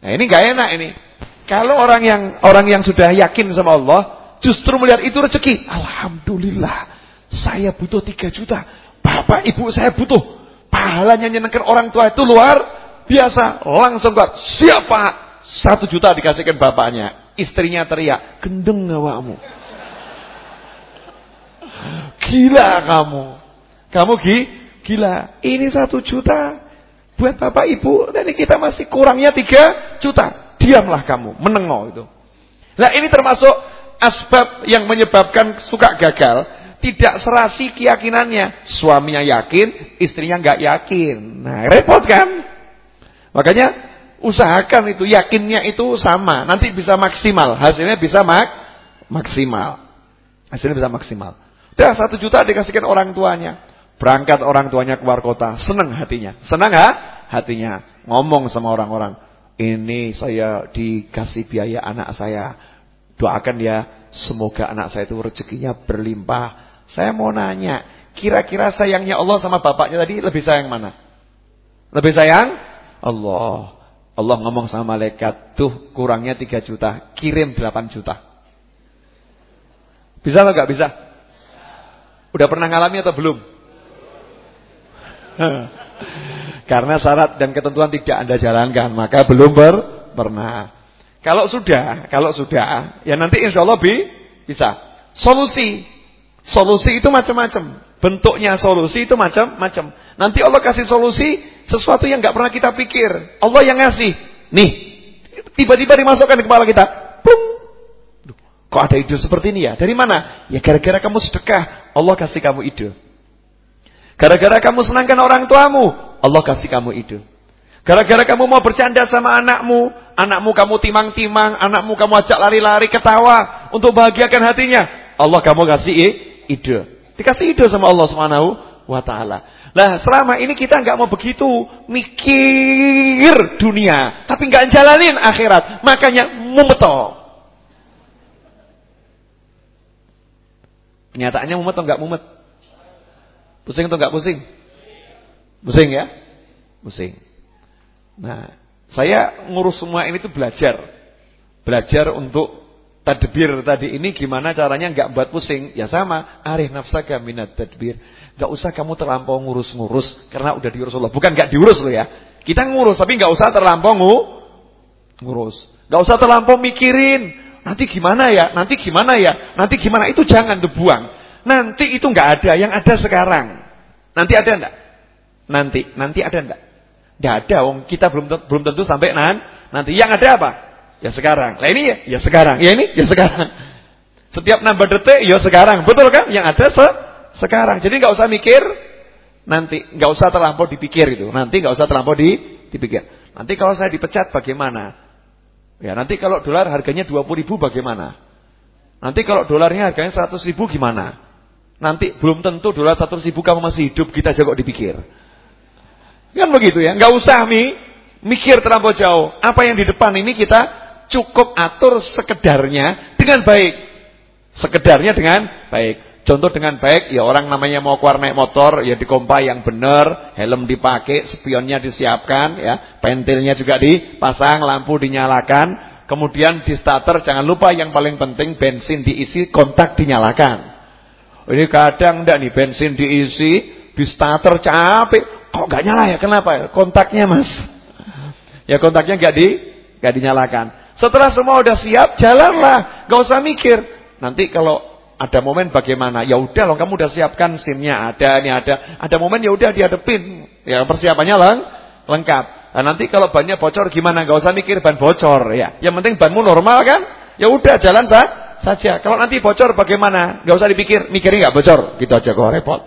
Nah ini gak enak ini. Kalau orang yang orang yang sudah yakin sama Allah, justru melihat itu rezeki. Alhamdulillah, saya butuh 3 juta. Bapak ibu saya butuh. Pahalanya nyenengkan orang tua itu luar biasa. Langsung kuat. Siapa? Satu juta dikasihkan bapaknya. Istrinya teriak, gendeng awakmu. Gila kamu. Kamu gila. Ini satu juta Buat bapak ibu, dan kita masih kurangnya 3 juta. Diamlah kamu, menengok itu. Nah ini termasuk asbab yang menyebabkan suka gagal. Tidak serasi keyakinannya. Suaminya yakin, istrinya nggak yakin. Nah repot kan? Makanya usahakan itu, yakinnya itu sama. Nanti bisa maksimal. Hasilnya bisa mak maksimal. Hasilnya bisa maksimal. Udah satu juta dikasihkan orang tuanya. Berangkat orang tuanya keluar kota, senang hatinya. Senang ha? hatinya. Ngomong sama orang-orang, "Ini saya dikasih biaya anak saya. Doakan ya, semoga anak saya itu rezekinya berlimpah." Saya mau nanya, kira-kira sayangnya Allah sama bapaknya tadi lebih sayang mana? Lebih sayang Allah. Allah ngomong sama malaikat, "Tuh, kurangnya 3 juta, kirim 8 juta." Bisa atau enggak bisa? Udah pernah ngalami atau belum? Karena syarat dan ketentuan tidak Anda jalankan, maka belum ber pernah. Kalau sudah, kalau sudah, ya nanti insya Allah bi, bisa. Solusi. Solusi itu macam-macam. Bentuknya solusi itu macam-macam. Nanti Allah kasih solusi sesuatu yang nggak pernah kita pikir. Allah yang ngasih. Nih, tiba-tiba dimasukkan di kepala kita. Plung. Kok ada ide seperti ini ya? Dari mana? Ya gara-gara kamu sedekah, Allah kasih kamu ide. Gara-gara kamu senangkan orang tuamu, Allah kasih kamu ide. Gara-gara kamu mau bercanda sama anakmu, anakmu kamu timang-timang, anakmu kamu ajak lari-lari ketawa untuk bahagiakan hatinya, Allah kamu kasih ide. Dikasih ide sama Allah Subhanahu wa taala. Nah, selama ini kita nggak mau begitu mikir dunia, tapi nggak jalanin akhirat, makanya mumeto. Kenyataannya mumet atau nggak mumet? Pusing atau enggak pusing? Pusing ya? Pusing. Nah, saya ngurus semua ini tuh belajar. Belajar untuk tadbir tadi ini gimana caranya enggak buat pusing. Ya sama, arih nafsaka minat tadbir. Enggak usah kamu terlampau ngurus-ngurus karena udah diurus Allah. Bukan enggak diurus loh ya. Kita ngurus tapi enggak usah terlampau ngurus. Enggak usah terlampau mikirin. Nanti gimana ya? Nanti gimana ya? Nanti gimana? Itu jangan dibuang. Nanti itu nggak ada, yang ada sekarang. Nanti ada enggak? Nanti, nanti ada enggak? Enggak ada, wong kita belum belum tentu sampai nan. Nanti yang ada apa? Ya sekarang. Lah ini ya, ya sekarang. Ya ini ya sekarang. Setiap nambah detik ya sekarang. Betul kan? Yang ada se sekarang. Jadi nggak usah mikir nanti, nggak usah terlampau dipikir itu. Nanti nggak usah terlampau di dipikir. Nanti kalau saya dipecat bagaimana? Ya nanti kalau dolar harganya 20 ribu bagaimana? Nanti kalau dolarnya harganya 100 ribu gimana? Nanti belum tentu dolar satu ribu kamu masih hidup, kita aja kok dipikir. Kan begitu ya, nggak usah mi mikir terlampau jauh. Apa yang di depan ini kita cukup atur sekedarnya dengan baik. Sekedarnya dengan baik. Contoh dengan baik, ya orang namanya mau keluar naik motor, ya dikompa yang benar, helm dipakai, spionnya disiapkan, ya, pentilnya juga dipasang, lampu dinyalakan, kemudian di starter jangan lupa yang paling penting bensin diisi, kontak dinyalakan. Ini kadang enggak nih bensin diisi, di starter capek, kok enggak nyala ya? Kenapa? Kontaknya mas. Ya kontaknya enggak di, enggak dinyalakan. Setelah semua udah siap, jalanlah, enggak usah mikir. Nanti kalau ada momen bagaimana? Ya udah loh, kamu udah siapkan SIM-nya ada, ini ada. Ada momen ya udah dihadepin. Ya persiapannya leng, lengkap. Nah, nanti kalau bannya bocor gimana? Enggak usah mikir ban bocor ya. Yang penting banmu normal kan? Ya udah jalan sah saja. Kalau nanti bocor bagaimana? Gak usah dipikir, mikirnya gak bocor, gitu aja kok repot.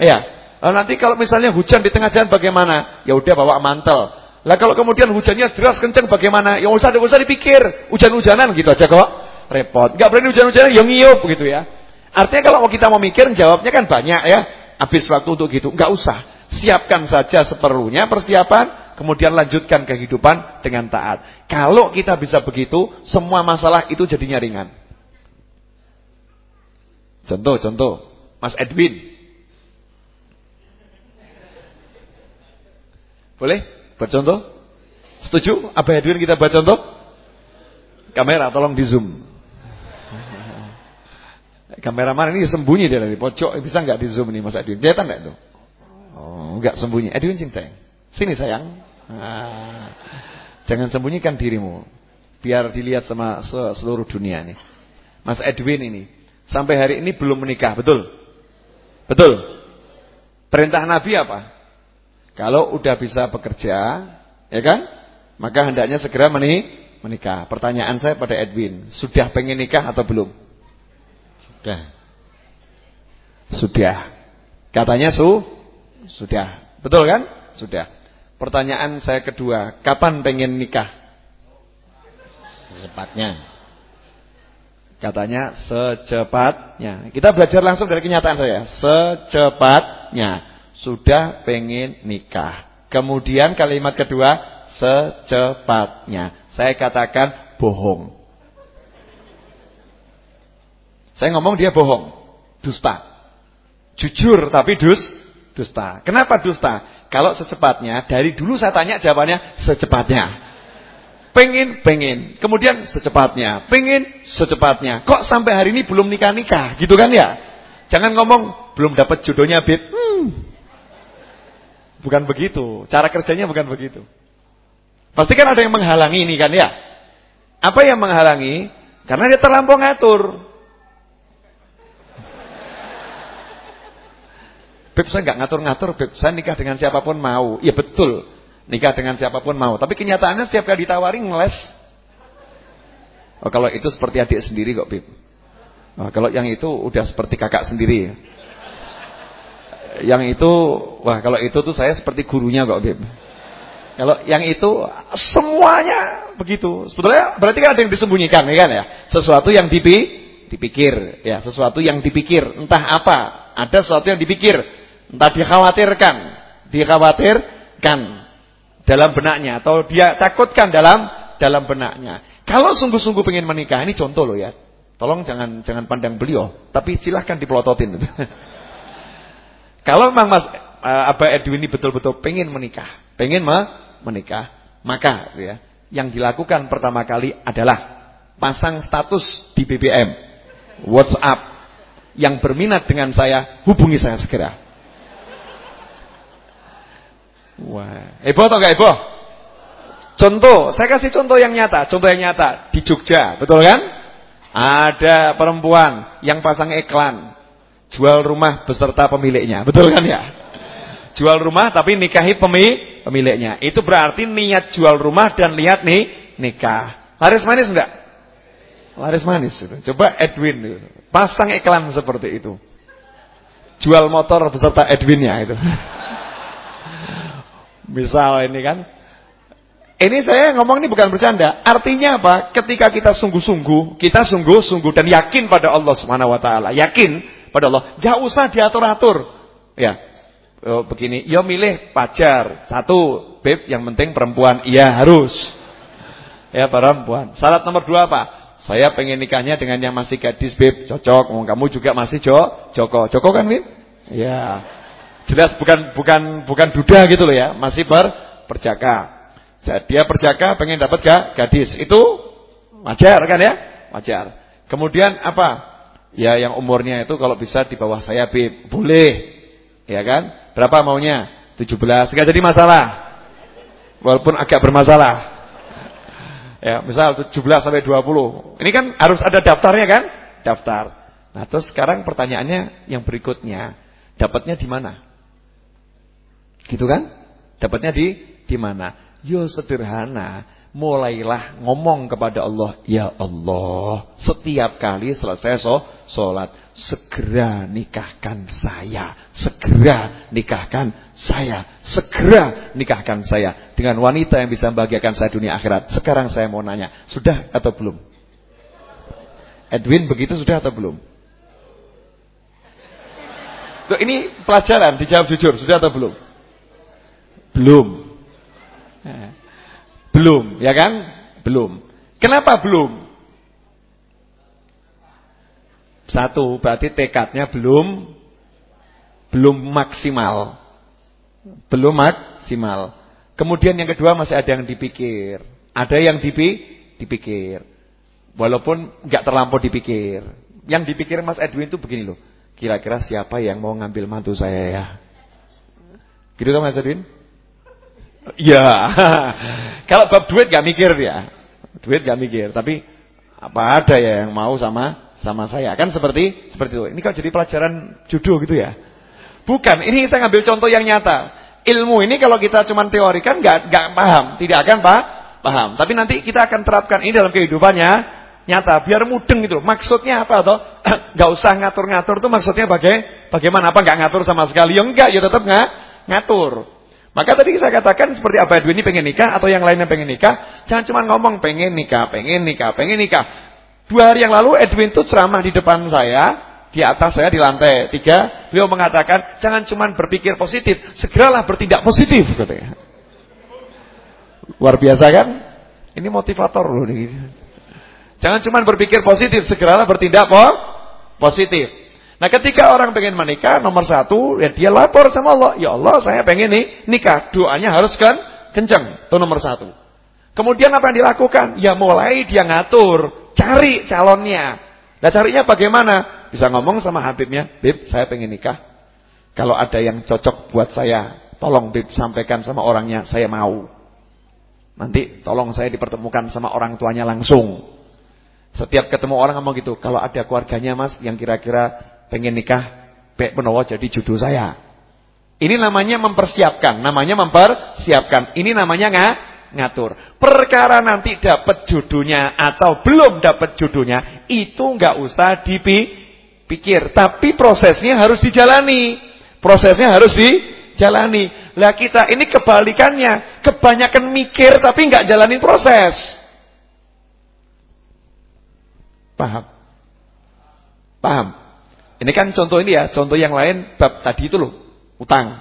Iya. Lalu nanti kalau misalnya hujan di tengah jalan bagaimana? Ya udah bawa mantel. Lah kalau kemudian hujannya deras kenceng bagaimana? Ya usah, usah dipikir, hujan-hujanan gitu aja kok. Repot. Gak berani hujan-hujanan, ya ngiyup gitu ya. Artinya kalau kita mau mikir jawabnya kan banyak ya. Habis waktu untuk gitu. Gak usah. Siapkan saja seperlunya persiapan kemudian lanjutkan kehidupan dengan taat. Kalau kita bisa begitu, semua masalah itu jadinya ringan. Contoh, contoh. Mas Edwin. Boleh? Buat contoh? Setuju? Apa Edwin kita buat contoh? Kamera tolong di zoom. Kameraman ini sembunyi dia dari pojok. Bisa nggak di zoom ini Mas Edwin? Kelihatan nggak itu? Oh, nggak sembunyi. Edwin sing sayang. Sini sayang. Ah, jangan sembunyikan dirimu. Biar dilihat sama seluruh dunia nih. Mas Edwin ini Sampai hari ini belum menikah, betul? Betul? Perintah Nabi apa? Kalau udah bisa bekerja, ya kan? Maka hendaknya segera menikah. Pertanyaan saya pada Edwin, sudah pengen nikah atau belum? Sudah. Sudah. Katanya su sudah. Betul kan? Sudah. Pertanyaan saya kedua, kapan pengen nikah? Secepatnya. Katanya secepatnya. Kita belajar langsung dari kenyataan saya. Secepatnya. Sudah pengen nikah. Kemudian kalimat kedua. Secepatnya. Saya katakan bohong. Saya ngomong dia bohong. Dusta. Jujur tapi dus, dusta. Kenapa dusta? Kalau secepatnya, dari dulu saya tanya jawabannya secepatnya. Pengen, pengen. Kemudian secepatnya. Pengen, secepatnya. Kok sampai hari ini belum nikah-nikah? Gitu kan ya? Jangan ngomong, belum dapat jodohnya, Bib. Hmm. Bukan begitu. Cara kerjanya bukan begitu. Pasti kan ada yang menghalangi ini kan ya? Apa yang menghalangi? Karena dia terlampau ngatur. Beb saya nggak ngatur-ngatur, Beb. Saya nikah dengan siapa pun mau. Iya betul. Nikah dengan siapa pun mau. Tapi kenyataannya setiap kali ditawari ngeles. Oh, kalau itu seperti adik sendiri kok, Bib. Oh, kalau yang itu udah seperti kakak sendiri. Yang itu, wah kalau itu tuh saya seperti gurunya kok, Bib. Kalau yang itu semuanya begitu. Sebetulnya berarti kan ada yang disembunyikan, ya kan ya? Sesuatu yang dipi, dipikir, ya, sesuatu yang dipikir, entah apa. Ada sesuatu yang dipikir, entah dikhawatirkan, dikhawatirkan dalam benaknya atau dia takutkan dalam dalam benaknya. Kalau sungguh-sungguh pengen menikah, ini contoh loh ya. Tolong jangan jangan pandang beliau, tapi silahkan dipelototin. Kalau memang Mas uh, Abah Edwin ini betul-betul pengen menikah, pengen me menikah, maka ya, yang dilakukan pertama kali adalah pasang status di BBM, WhatsApp. Yang berminat dengan saya, hubungi saya segera. Wah, heboh atau enggak heboh? Contoh, saya kasih contoh yang nyata, contoh yang nyata di Jogja, betul kan? Ada perempuan yang pasang iklan jual rumah beserta pemiliknya, betul kan ya? Jual rumah tapi nikahi pemiliknya. Itu berarti niat jual rumah dan niat nih nikah. Laris manis enggak? Laris manis. Coba Edwin pasang iklan seperti itu. Jual motor beserta Edwinnya itu. Misal ini kan. Ini saya ngomong ini bukan bercanda. Artinya apa? Ketika kita sungguh-sungguh, kita sungguh-sungguh dan yakin pada Allah Subhanahu wa taala, yakin pada Allah, enggak usah diatur-atur. Ya. oh, begini, ya milih pacar. Satu, Beb, yang penting perempuan. Iya, harus. Ya, perempuan. Syarat nomor dua apa? Saya pengen nikahnya dengan yang masih gadis, Beb. Cocok. Kamu juga masih Jo, Joko. Joko kan, Beb? Ya. Jelas bukan bukan bukan duda gitu loh ya, masih ber perjaka. Dia perjaka pengen dapat gak gadis. Itu wajar kan ya? Wajar. Kemudian apa? Ya yang umurnya itu kalau bisa di bawah saya Beb. Boleh. Ya kan? Berapa maunya? 17. Enggak jadi masalah. Walaupun agak bermasalah. Ya, misal 17 sampai 20. Ini kan harus ada daftarnya kan? Daftar. Nah, terus sekarang pertanyaannya yang berikutnya, dapatnya di mana? Gitu kan? Dapatnya di di mana? Yo sederhana mulailah ngomong kepada Allah, "Ya Allah, setiap kali selesai so, sholat, segera nikahkan saya, segera nikahkan saya, segera nikahkan saya dengan wanita yang bisa membahagiakan saya dunia akhirat." Sekarang saya mau nanya, sudah atau belum? Edwin begitu sudah atau belum? Loh, ini pelajaran, dijawab jujur, sudah atau belum? Belum. Nah. Belum, ya kan? Belum. Kenapa belum? Satu, berarti tekadnya belum belum maksimal. Belum maksimal. Kemudian yang kedua masih ada yang dipikir. Ada yang dipi, dipikir. Walaupun nggak terlampau dipikir. Yang dipikir Mas Edwin itu begini loh. Kira-kira siapa yang mau ngambil mantu saya ya? Gitu kan Mas Edwin? Iya. Kalau bab duit gak mikir dia. Duit gak mikir, tapi apa ada ya yang mau sama sama saya. Kan seperti seperti itu. Ini kalau jadi pelajaran judo gitu ya. Bukan, ini saya ngambil contoh yang nyata. Ilmu ini kalau kita cuma teorikan gak gak paham, tidak akan pak paham. Tapi nanti kita akan terapkan ini dalam kehidupannya nyata biar mudeng gitu. Maksudnya apa toh? Gak usah ngatur-ngatur tuh maksudnya bagai bagaimana apa nggak ngatur sama sekali? Ya enggak, ya tetap nggak ngatur. Maka tadi saya katakan seperti apa Edwin ini pengen nikah atau yang lainnya pengen nikah, jangan cuma ngomong pengen nikah, pengen nikah, pengen nikah. Dua hari yang lalu Edwin itu ceramah di depan saya, di atas saya di lantai tiga, beliau mengatakan jangan cuma berpikir positif, segeralah bertindak positif katanya. Luar biasa kan? Ini motivator loh nih. Jangan cuma berpikir positif, segeralah bertindak positif. Nah ketika orang pengen menikah nomor satu ya dia lapor sama Allah. Ya Allah saya pengen nih nikah. Doanya harus kan kenceng. Itu nomor satu. Kemudian apa yang dilakukan? Ya mulai dia ngatur. Cari calonnya. Nah carinya bagaimana? Bisa ngomong sama Habibnya. Bib saya pengen nikah. Kalau ada yang cocok buat saya. Tolong Bib sampaikan sama orangnya. Saya mau. Nanti tolong saya dipertemukan sama orang tuanya langsung. Setiap ketemu orang ngomong gitu. Kalau ada keluarganya mas yang kira-kira pengen nikah Pek Penowo jadi judul saya. Ini namanya mempersiapkan, namanya mempersiapkan. Ini namanya nggak ngatur. Perkara nanti dapat judulnya atau belum dapat judulnya, itu nggak usah dipikir, tapi prosesnya harus dijalani. Prosesnya harus dijalani. Lah kita ini kebalikannya, kebanyakan mikir tapi nggak jalani proses. Paham? Paham? Ini kan contoh ini ya, contoh yang lain bab tadi itu loh, utang.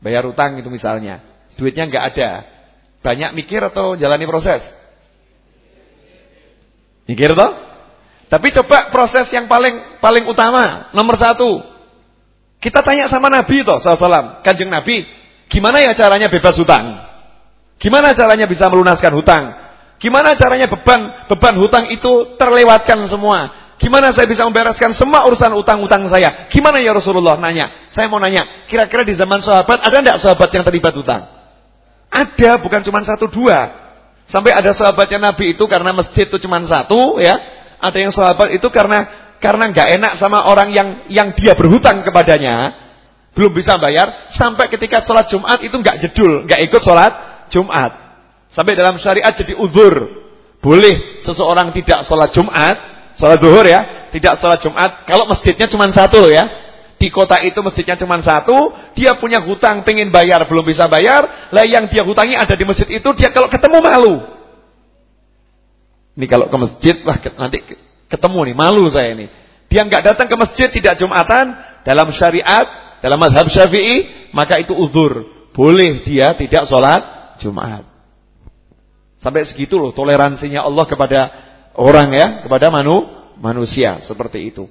Bayar utang itu misalnya. Duitnya nggak ada. Banyak mikir atau jalani proses? Mikir toh? Tapi coba proses yang paling paling utama, nomor satu. Kita tanya sama Nabi toh, SAW, kanjeng Nabi, gimana ya caranya bebas hutang? Gimana caranya bisa melunaskan hutang? Gimana caranya beban beban hutang itu terlewatkan semua? Gimana saya bisa membereskan semua urusan utang-utang saya? Gimana ya Rasulullah nanya? Saya mau nanya, kira-kira di zaman sahabat ada enggak sahabat yang terlibat utang? Ada, bukan cuma satu dua. Sampai ada sahabatnya Nabi itu karena masjid itu cuma satu, ya. Ada yang sahabat itu karena karena nggak enak sama orang yang yang dia berhutang kepadanya, belum bisa bayar. Sampai ketika sholat Jumat itu nggak jedul, nggak ikut sholat Jumat. Sampai dalam syariat jadi udur. Boleh seseorang tidak sholat Jumat Salat duhur ya, tidak salat Jumat. Kalau masjidnya cuma satu ya. Di kota itu masjidnya cuma satu, dia punya hutang pengen bayar belum bisa bayar, lah yang dia hutangi ada di masjid itu dia kalau ketemu malu. Ini kalau ke masjid wah nanti ketemu nih malu saya ini. Dia nggak datang ke masjid tidak Jumatan dalam syariat dalam mazhab Syafi'i, maka itu uzur. Boleh dia tidak sholat Jumat. Sampai segitu loh toleransinya Allah kepada orang ya, kepada manu, manusia seperti itu.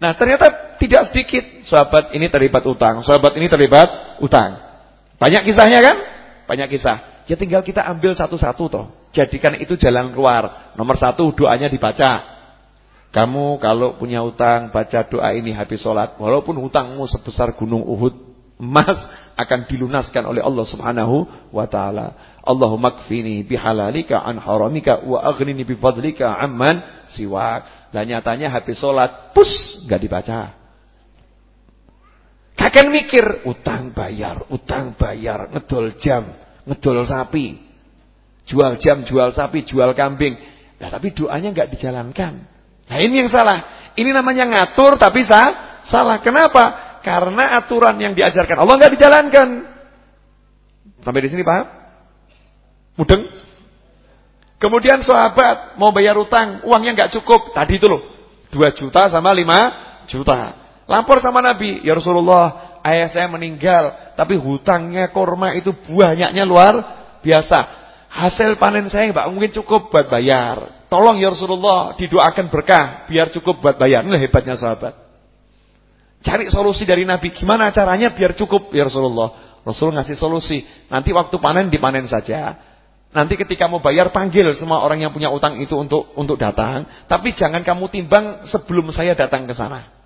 Nah, ternyata tidak sedikit sahabat ini terlibat utang, sahabat ini terlibat utang. Banyak kisahnya kan? Banyak kisah. Ya tinggal kita ambil satu-satu toh. Jadikan itu jalan keluar. Nomor satu doanya dibaca. Kamu kalau punya utang baca doa ini habis sholat. Walaupun hutangmu sebesar gunung Uhud. Emas akan dilunaskan oleh Allah subhanahu wa ta'ala. Allahumma kfini bihalalika an haramika wa aghnini bifadlika amman siwak. Dan nyatanya habis sholat, pus, gak dibaca. Kakek mikir, utang bayar, utang bayar, ngedol jam, ngedol sapi. Jual jam, jual sapi, jual kambing. Nah, tapi doanya gak dijalankan. Nah ini yang salah. Ini namanya ngatur tapi sah, salah. Kenapa? Karena aturan yang diajarkan Allah nggak dijalankan. Sampai di sini paham? Mudeng? Kemudian sahabat mau bayar utang, uangnya nggak cukup. Tadi itu loh, 2 juta sama 5 juta. Lapor sama Nabi, ya Rasulullah, ayah saya meninggal, tapi hutangnya korma itu banyaknya luar biasa. Hasil panen saya nggak mungkin cukup buat bayar. Tolong ya Rasulullah didoakan berkah biar cukup buat bayar. Ini hebatnya sahabat. Cari solusi dari Nabi. Gimana caranya biar cukup ya Rasulullah. Rasul ngasih solusi. Nanti waktu panen dipanen saja. Nanti ketika mau bayar panggil semua orang yang punya utang itu untuk untuk datang. Tapi jangan kamu timbang sebelum saya datang ke sana.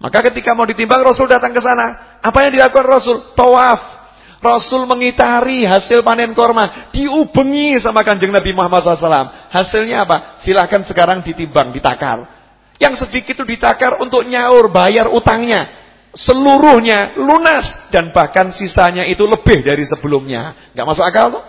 Maka ketika mau ditimbang Rasul datang ke sana. Apa yang dilakukan Rasul? Tawaf. Rasul mengitari hasil panen korma. Diubengi sama kanjeng Nabi Muhammad SAW. Hasilnya apa? Silahkan sekarang ditimbang, ditakar. Yang sedikit itu ditakar untuk nyaur, bayar utangnya. Seluruhnya lunas. Dan bahkan sisanya itu lebih dari sebelumnya. Gak masuk akal tuh?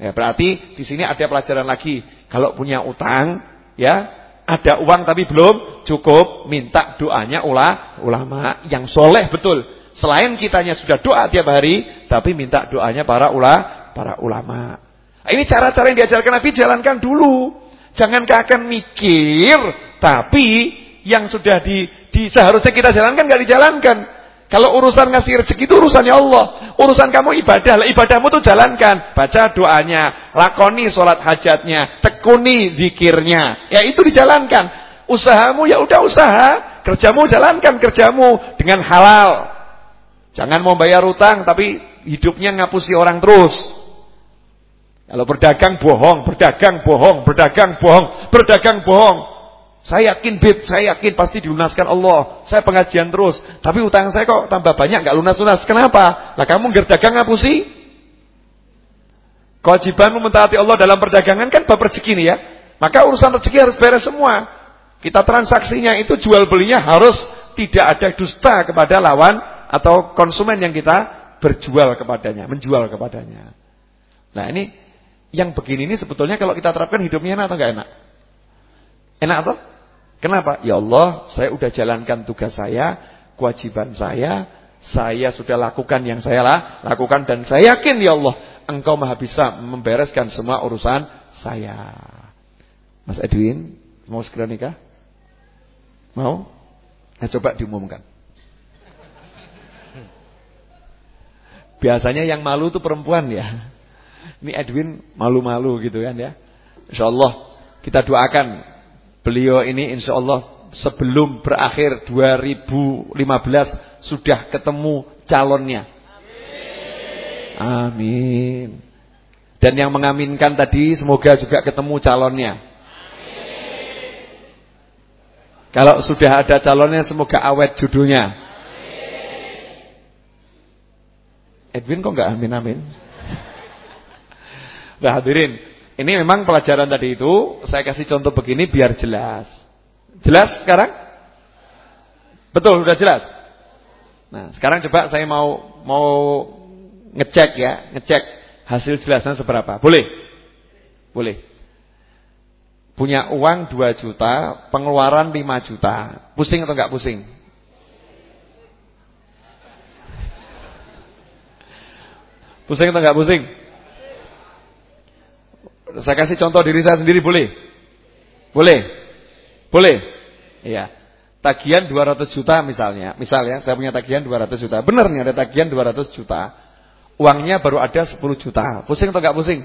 Ya, berarti di sini ada pelajaran lagi. Kalau punya utang, ya ada uang tapi belum cukup, minta doanya ulah ulama yang soleh betul. Selain kitanya sudah doa tiap hari, tapi minta doanya para ula, para ulama. Ini cara-cara yang diajarkan Nabi jalankan dulu. Jangan akan mikir, tapi yang sudah di, di seharusnya kita jalankan nggak dijalankan. Kalau urusan ngasih rezeki itu urusannya Allah. Urusan kamu ibadah, ibadahmu tuh jalankan. Baca doanya, lakoni sholat hajatnya, tekuni zikirnya. Ya itu dijalankan. Usahamu ya udah usaha, kerjamu jalankan kerjamu dengan halal. Jangan mau bayar utang tapi hidupnya ngapusi orang terus. Kalau berdagang bohong, berdagang bohong, berdagang bohong, berdagang bohong. Saya yakin bib, saya yakin pasti dilunaskan Allah. Saya pengajian terus, tapi utang saya kok tambah banyak nggak lunas-lunas. Kenapa? Lah kamu berdagang ngapusi? Kewajibanmu mentaati Allah dalam perdagangan kan bab rezeki nih ya. Maka urusan rezeki harus beres semua. Kita transaksinya itu jual belinya harus tidak ada dusta kepada lawan atau konsumen yang kita berjual kepadanya, menjual kepadanya. Nah ini yang begini ini sebetulnya kalau kita terapkan hidupnya enak atau enggak enak? Enak atau? Kenapa? Ya Allah, saya sudah jalankan tugas saya, kewajiban saya, saya sudah lakukan yang saya lah, lakukan dan saya yakin ya Allah, Engkau Maha bisa membereskan semua urusan saya. Mas Edwin, mau segera nikah? Mau? Nah, coba diumumkan. Biasanya yang malu itu perempuan ya. Ini Edwin malu-malu gitu kan ya. Insya Allah kita doakan beliau ini insya Allah sebelum berakhir 2015 sudah ketemu calonnya. Amin. Dan yang mengaminkan tadi semoga juga ketemu calonnya. Kalau sudah ada calonnya semoga awet judulnya. Edwin kok nggak amin amin? Nah hadirin, ini memang pelajaran tadi itu saya kasih contoh begini biar jelas. Jelas sekarang? Betul, sudah jelas. Nah, sekarang coba saya mau mau ngecek ya, ngecek hasil jelasnya seberapa. Boleh? Boleh. Punya uang 2 juta, pengeluaran 5 juta. Pusing atau enggak pusing? Pusing atau enggak pusing? Saya kasih contoh diri saya sendiri boleh? Boleh? Boleh? Iya. tagihan 200 juta misalnya. Misalnya saya punya tagihan 200 juta. Benar nih ada tagihan 200 juta. Uangnya baru ada 10 juta. Pusing atau enggak pusing?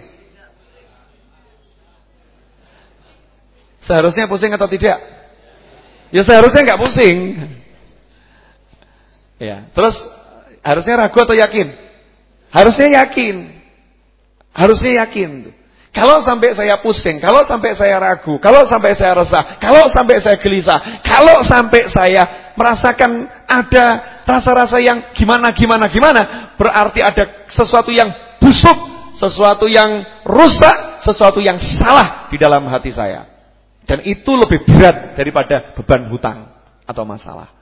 Seharusnya pusing atau tidak? Ya seharusnya enggak pusing. Ya, terus harusnya ragu atau yakin? Harusnya yakin. Harusnya yakin. Kalau sampai saya pusing, kalau sampai saya ragu, kalau sampai saya resah, kalau sampai saya gelisah, kalau sampai saya merasakan ada rasa-rasa yang gimana, gimana, gimana, berarti ada sesuatu yang busuk, sesuatu yang rusak, sesuatu yang salah di dalam hati saya. Dan itu lebih berat daripada beban hutang atau masalah.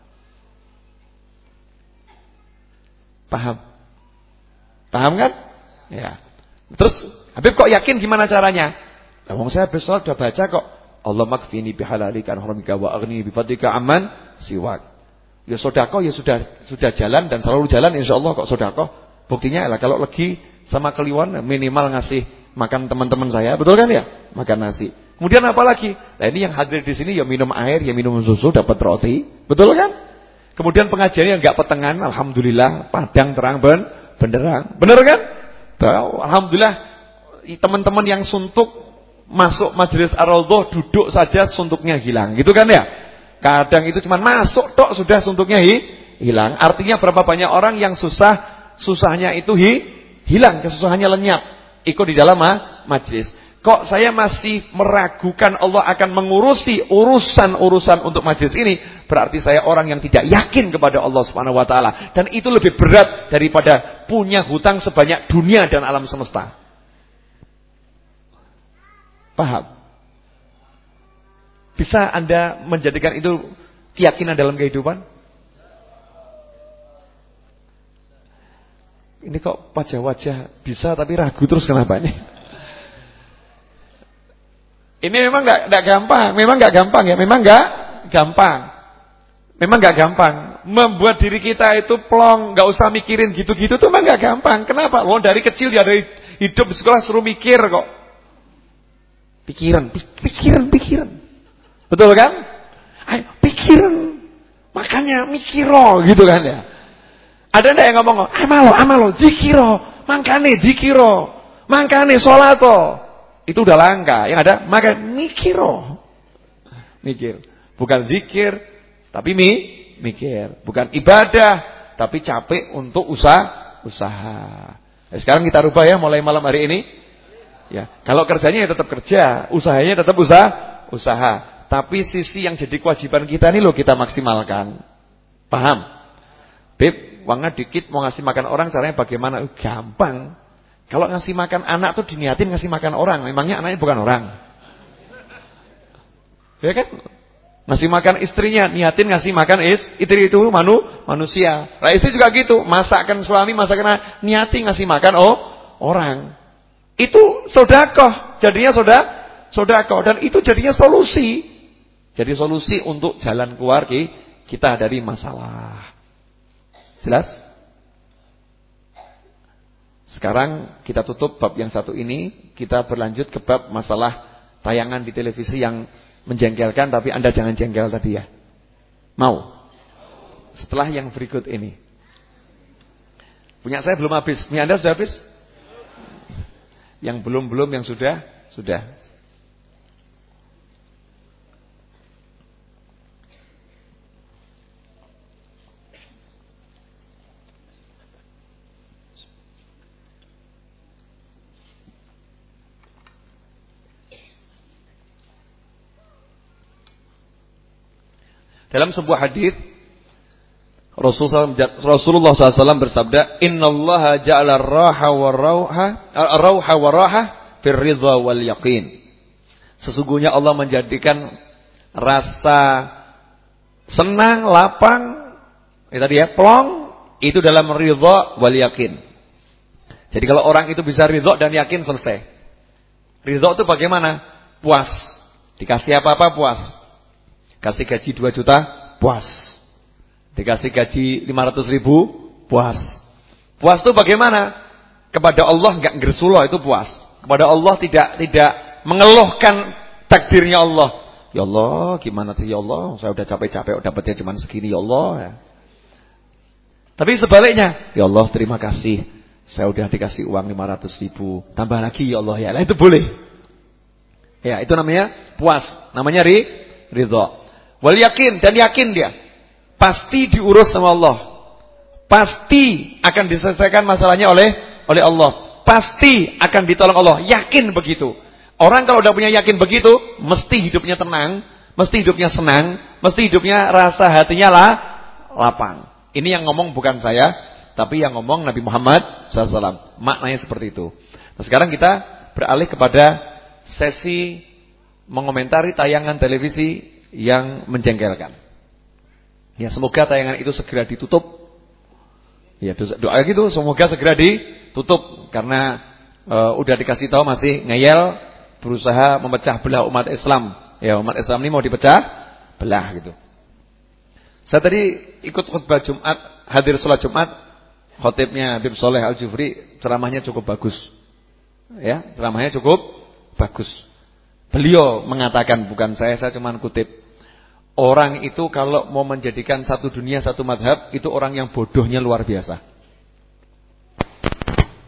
Paham? Paham kan? Ya. Terus Habib kok yakin gimana caranya? Lah saya besok sudah baca kok. Allah makfini bihalalika an haramika wa aghni bifadlika amman siwak. Ya sedekah ya sudah sudah jalan dan selalu jalan insyaallah kok sedekah. Buktinya lah kalau lagi sama kliwon minimal ngasih makan teman-teman saya, betul kan ya? Makan nasi. Kemudian apa lagi? Nah ini yang hadir di sini ya minum air, ya minum susu, dapat roti. Betul kan? Kemudian pengajiannya enggak petengan, alhamdulillah, padang terang ben benderang. Benar kan? Alhamdulillah teman-teman yang suntuk masuk majelis ar-raudhah duduk saja suntuknya hilang. Gitu kan ya? Kadang itu cuma masuk tok sudah suntuknya hi, hilang. Artinya berapa banyak orang yang susah, susahnya itu hi, hilang, kesusahannya lenyap. Ikut di dalam ma, majelis. Kok saya masih meragukan Allah akan mengurusi urusan-urusan untuk majelis ini, berarti saya orang yang tidak yakin kepada Allah Subhanahu wa taala dan itu lebih berat daripada punya hutang sebanyak dunia dan alam semesta. Paham? Bisa Anda menjadikan itu keyakinan dalam kehidupan? Ini kok wajah-wajah bisa tapi ragu terus kenapa ini? Ini memang nggak nggak gampang, memang nggak gampang ya, memang nggak gampang, memang nggak gampang. Membuat diri kita itu plong, nggak usah mikirin gitu-gitu tuh memang nggak gampang. Kenapa? Wong dari kecil dia dari hidup sekolah suruh mikir kok. Pikiran, pikiran, pikiran. Betul kan? Ayo, pikiran. Makanya mikiro gitu kan ya. Ada enggak yang ngomong, amalo, amalo, zikiro, mangkane zikiro, mangkane solato. Itu udah langka. Yang ada, maka mikiro. Mikir. Bukan zikir, tapi mi, mikir. Bukan ibadah, tapi capek untuk usaha. usaha. Nah, sekarang kita rubah ya mulai malam hari ini. Ya, kalau kerjanya ya tetap kerja, usahanya tetap usaha, usaha. Tapi sisi yang jadi kewajiban kita ini loh kita maksimalkan. Paham? Beb, uangnya dikit mau ngasih makan orang caranya bagaimana? Gampang. Kalau ngasih makan anak tuh diniatin ngasih makan orang, memangnya anaknya bukan orang. Ya kan? Ngasih makan istrinya, niatin ngasih makan is, istri itu manu, manusia. Nah istri juga gitu, masakan suami, masakan niatin ngasih makan oh orang. Itu sodakoh, jadinya soda, sodakoh. Dan itu jadinya solusi. Jadi solusi untuk jalan keluar kita dari masalah. Jelas? Sekarang kita tutup bab yang satu ini. Kita berlanjut ke bab masalah tayangan di televisi yang menjengkelkan. Tapi anda jangan jengkel tadi ya. Mau? Setelah yang berikut ini. Punya saya belum habis. Punya anda sudah habis? Yang belum-belum yang sudah, sudah. Dalam sebuah hadis Rasulullah SAW bersabda, Inna Allah ja'ala raha wa rauha, wa raha fir ridha wal yaqin. Sesungguhnya Allah menjadikan rasa senang, lapang, itu tadi ya, plong, itu dalam ridha wal yakin. Jadi kalau orang itu bisa ridha dan yakin selesai. Ridha itu bagaimana? Puas. Dikasih apa-apa puas. Kasih gaji 2 juta, puas. Dikasih gaji 500 ribu, puas. Puas itu bagaimana? Kepada Allah enggak gersuloh itu puas. Kepada Allah tidak tidak mengeluhkan takdirnya Allah. Ya Allah, gimana sih ya Allah? Saya udah capek-capek dapatnya cuma segini ya Allah. Ya. Tapi sebaliknya, ya Allah terima kasih. Saya udah dikasih uang 500 ribu. Tambah lagi ya Allah ya. Lah itu boleh. Ya, itu namanya puas. Namanya ri ridho. Wal yakin dan yakin dia. Pasti diurus sama Allah. Pasti akan diselesaikan masalahnya oleh oleh Allah. Pasti akan ditolong Allah. Yakin begitu. Orang kalau udah punya yakin begitu, mesti hidupnya tenang, mesti hidupnya senang, mesti hidupnya rasa hatinya lah lapang. Ini yang ngomong bukan saya, tapi yang ngomong Nabi Muhammad SAW. Maknanya seperti itu. Nah, sekarang kita beralih kepada sesi mengomentari tayangan televisi yang menjengkelkan. Ya, semoga tayangan itu segera ditutup. Ya, doa gitu, semoga segera ditutup karena uh, udah dikasih tahu masih ngeyel berusaha memecah belah umat Islam. Ya, umat Islam ini mau dipecah belah gitu. Saya tadi ikut khutbah Jumat, hadir sholat Jumat, khotibnya Habib Soleh Al-Jufri, ceramahnya cukup bagus. Ya, ceramahnya cukup bagus. Beliau mengatakan, bukan saya, saya cuma kutip. Orang itu kalau mau menjadikan satu dunia satu madhab, itu orang yang bodohnya luar biasa.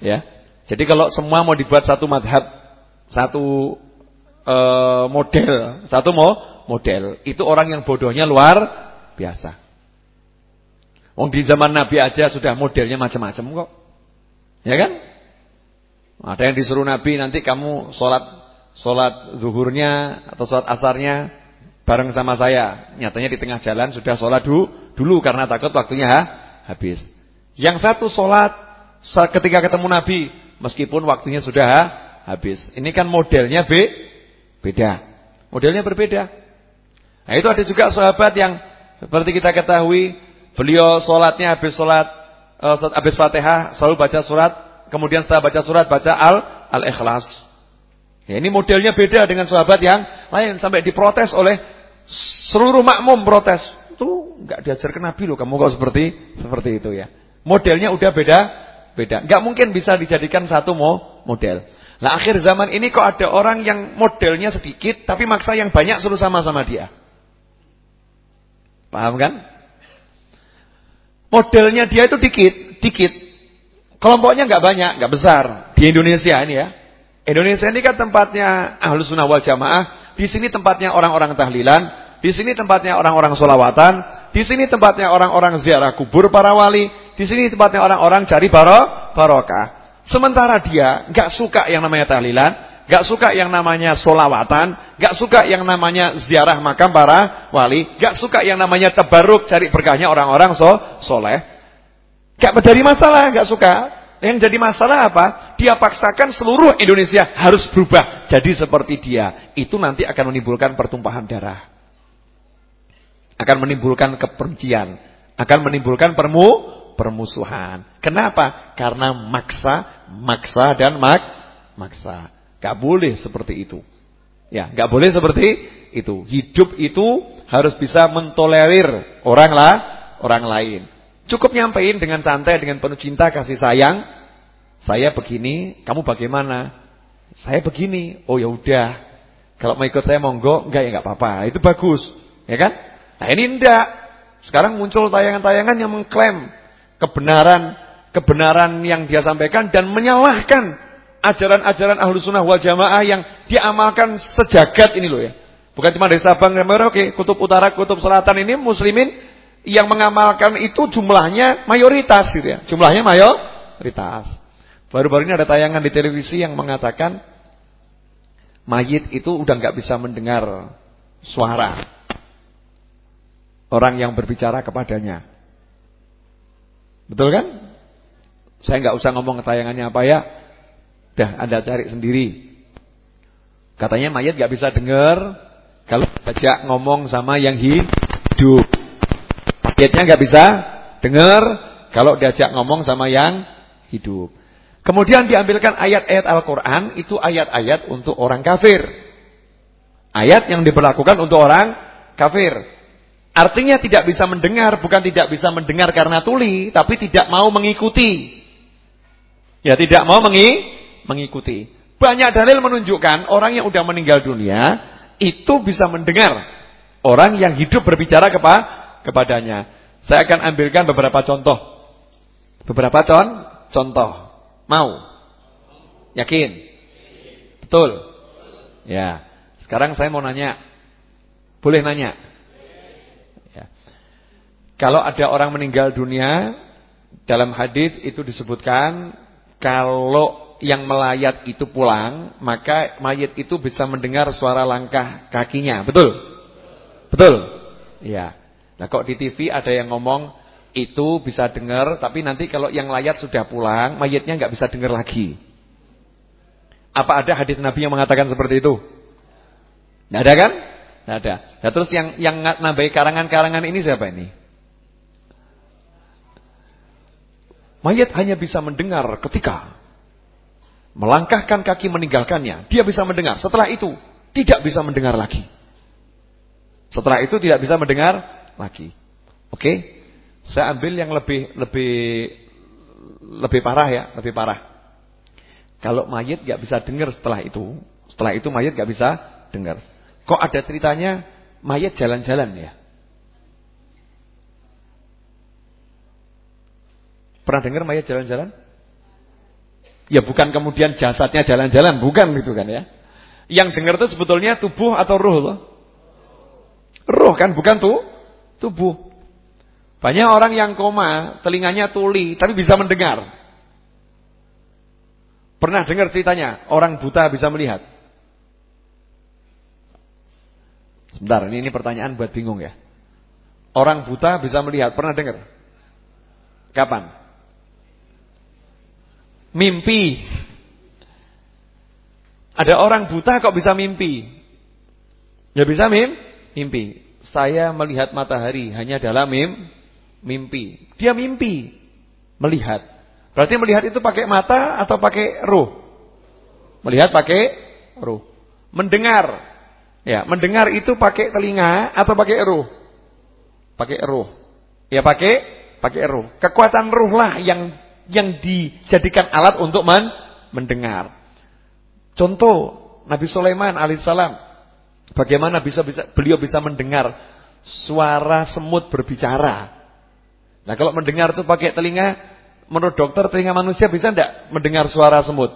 Ya, jadi kalau semua mau dibuat satu madhab, satu uh, model, satu mo model. Itu orang yang bodohnya luar biasa. Wong di zaman Nabi aja sudah modelnya macam-macam kok. Ya kan? Ada yang disuruh Nabi nanti kamu sholat sholat zuhurnya atau sholat asarnya bareng sama saya. Nyatanya di tengah jalan sudah sholat dulu, dulu karena takut waktunya ha, habis. Yang satu sholat ketika ketemu Nabi meskipun waktunya sudah ha, habis. Ini kan modelnya B, beda. Modelnya berbeda. Nah itu ada juga sahabat yang seperti kita ketahui beliau sholatnya habis sholat uh, habis fatihah selalu baca surat, kemudian setelah baca surat baca al al ikhlas. Ya, ini modelnya beda dengan sahabat yang lain sampai diprotes oleh seluruh makmum protes. Itu nggak diajarkan Nabi loh kamu kok seperti seperti itu ya. Modelnya udah beda beda. Nggak mungkin bisa dijadikan satu mo model. Nah akhir zaman ini kok ada orang yang modelnya sedikit tapi maksa yang banyak suruh sama-sama dia. Paham kan? Modelnya dia itu dikit, dikit. Kelompoknya nggak banyak, nggak besar di Indonesia ini ya. Indonesia ini kan tempatnya ahlus sunnah wal jamaah. Di sini tempatnya orang-orang tahlilan. Di sini tempatnya orang-orang solawatan. Di sini tempatnya orang-orang ziarah kubur para wali. Di sini tempatnya orang-orang cari barokah. Sementara dia nggak suka yang namanya tahlilan, nggak suka yang namanya solawatan, nggak suka yang namanya ziarah makam para wali, nggak suka yang namanya tebaruk cari berkahnya orang-orang so soleh. Gak menjadi masalah, nggak suka. Yang jadi masalah apa? Dia paksakan seluruh Indonesia harus berubah jadi seperti dia. Itu nanti akan menimbulkan pertumpahan darah. Akan menimbulkan kebencian, akan menimbulkan permu permusuhan. Kenapa? Karena maksa, maksa dan mak maksa. Gak boleh seperti itu. Ya, gak boleh seperti itu. Hidup itu harus bisa mentolerir orang lah, orang lain. Cukup nyampein dengan santai, dengan penuh cinta, kasih sayang. Saya begini, kamu bagaimana? Saya begini. Oh ya udah. Kalau mau ikut saya monggo, enggak ya enggak apa-apa. Itu bagus, ya kan? Nah ini enggak. Sekarang muncul tayangan-tayangan yang mengklaim kebenaran kebenaran yang dia sampaikan dan menyalahkan ajaran-ajaran ahlu sunnah wal jamaah yang diamalkan sejagat ini loh ya. Bukan cuma dari Sabang dan Merauke, kutub utara, kutub selatan ini muslimin yang mengamalkan itu jumlahnya mayoritas gitu ya. Jumlahnya mayoritas. Baru-baru ini ada tayangan di televisi yang mengatakan mayit itu udah nggak bisa mendengar suara orang yang berbicara kepadanya. Betul kan? Saya nggak usah ngomong tayangannya apa ya. Dah Anda cari sendiri. Katanya mayat nggak bisa dengar kalau ajak ngomong sama yang hidup. Mayatnya nggak bisa dengar kalau diajak ngomong sama yang hidup. Kemudian diambilkan ayat-ayat Al-Qur'an itu ayat-ayat untuk orang kafir. Ayat yang diberlakukan untuk orang kafir. Artinya tidak bisa mendengar, bukan tidak bisa mendengar karena tuli, tapi tidak mau mengikuti. Ya, tidak mau mengi mengikuti. Banyak dalil menunjukkan orang yang sudah meninggal dunia, itu bisa mendengar orang yang hidup berbicara kepa kepadanya. Saya akan ambilkan beberapa contoh. Beberapa con contoh. Mau? Yakin? Betul? Ya. Sekarang saya mau nanya. Boleh nanya? Ya. Kalau ada orang meninggal dunia, dalam hadis itu disebutkan kalau yang melayat itu pulang, maka mayat itu bisa mendengar suara langkah kakinya. Betul? Betul? Iya. Nah kok di TV ada yang ngomong itu bisa dengar, tapi nanti kalau yang layat sudah pulang, mayatnya nggak bisa dengar lagi. Apa ada hadis Nabi yang mengatakan seperti itu? Nggak ada kan? Nggak ada. Nah terus yang yang nambahi karangan-karangan ini siapa ini? Mayat hanya bisa mendengar ketika melangkahkan kaki meninggalkannya, dia bisa mendengar. Setelah itu tidak bisa mendengar lagi. Setelah itu tidak bisa mendengar lagi. Oke? Saya ambil yang lebih lebih lebih parah ya, lebih parah. Kalau mayat gak bisa dengar setelah itu, setelah itu mayat gak bisa dengar. Kok ada ceritanya mayat jalan-jalan ya? Pernah dengar mayat jalan-jalan? Ya bukan kemudian jasadnya jalan-jalan, bukan gitu kan ya. Yang dengar itu sebetulnya tubuh atau ruh loh. Ruh kan bukan tuh tubuh. Banyak orang yang koma, telinganya tuli, tapi bisa mendengar. Pernah dengar ceritanya, orang buta bisa melihat. Sebentar, ini, ini pertanyaan buat bingung ya. Orang buta bisa melihat, pernah dengar? Kapan? mimpi. Ada orang buta kok bisa mimpi? Ya bisa mim, mimpi. Saya melihat matahari hanya dalam mim, mimpi. Dia mimpi melihat. Berarti melihat itu pakai mata atau pakai ruh? Melihat pakai ruh. Mendengar. Ya, mendengar itu pakai telinga atau pakai ruh? Pakai ruh. Ya pakai pakai ruh. Kekuatan ruh lah yang yang dijadikan alat untuk men mendengar. Contoh Nabi Sulaiman alaihissalam, bagaimana bisa bisa beliau bisa mendengar suara semut berbicara. Nah kalau mendengar itu pakai telinga, menurut dokter telinga manusia bisa tidak mendengar suara semut?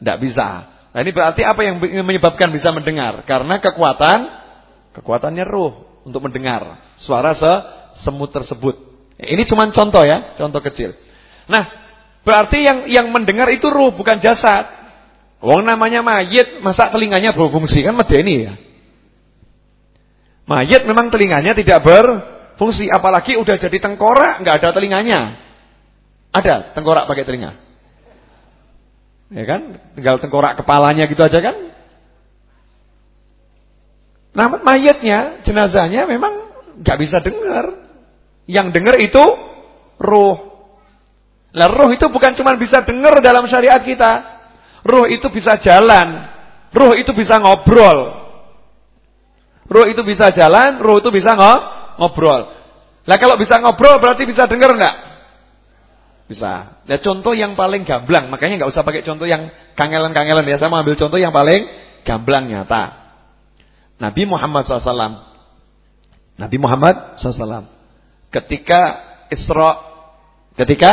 Tidak bisa. Nah ini berarti apa yang menyebabkan bisa mendengar? Karena kekuatan, kekuatannya ruh untuk mendengar suara se semut tersebut. Ini cuma contoh ya, contoh kecil. Nah, berarti yang yang mendengar itu ruh bukan jasad. Wong namanya mayit, masa telinganya berfungsi kan medeni ya. Mayit memang telinganya tidak berfungsi, apalagi udah jadi tengkorak nggak ada telinganya. Ada tengkorak pakai telinga. Ya kan? Tinggal tengkorak kepalanya gitu aja kan? Nah, mayatnya, jenazahnya memang nggak bisa dengar. Yang dengar itu ruh. Lah roh itu bukan cuma bisa dengar dalam syariat kita. Roh itu bisa jalan. Roh itu bisa ngobrol. Roh itu bisa jalan, roh itu bisa ngobrol. Lah kalau bisa ngobrol berarti bisa dengar enggak? Bisa. Nah contoh yang paling gamblang, makanya enggak usah pakai contoh yang kangelan-kangelan ya. Saya mau ambil contoh yang paling gamblang nyata. Nabi Muhammad SAW. Nabi Muhammad SAW. Ketika Isra, ketika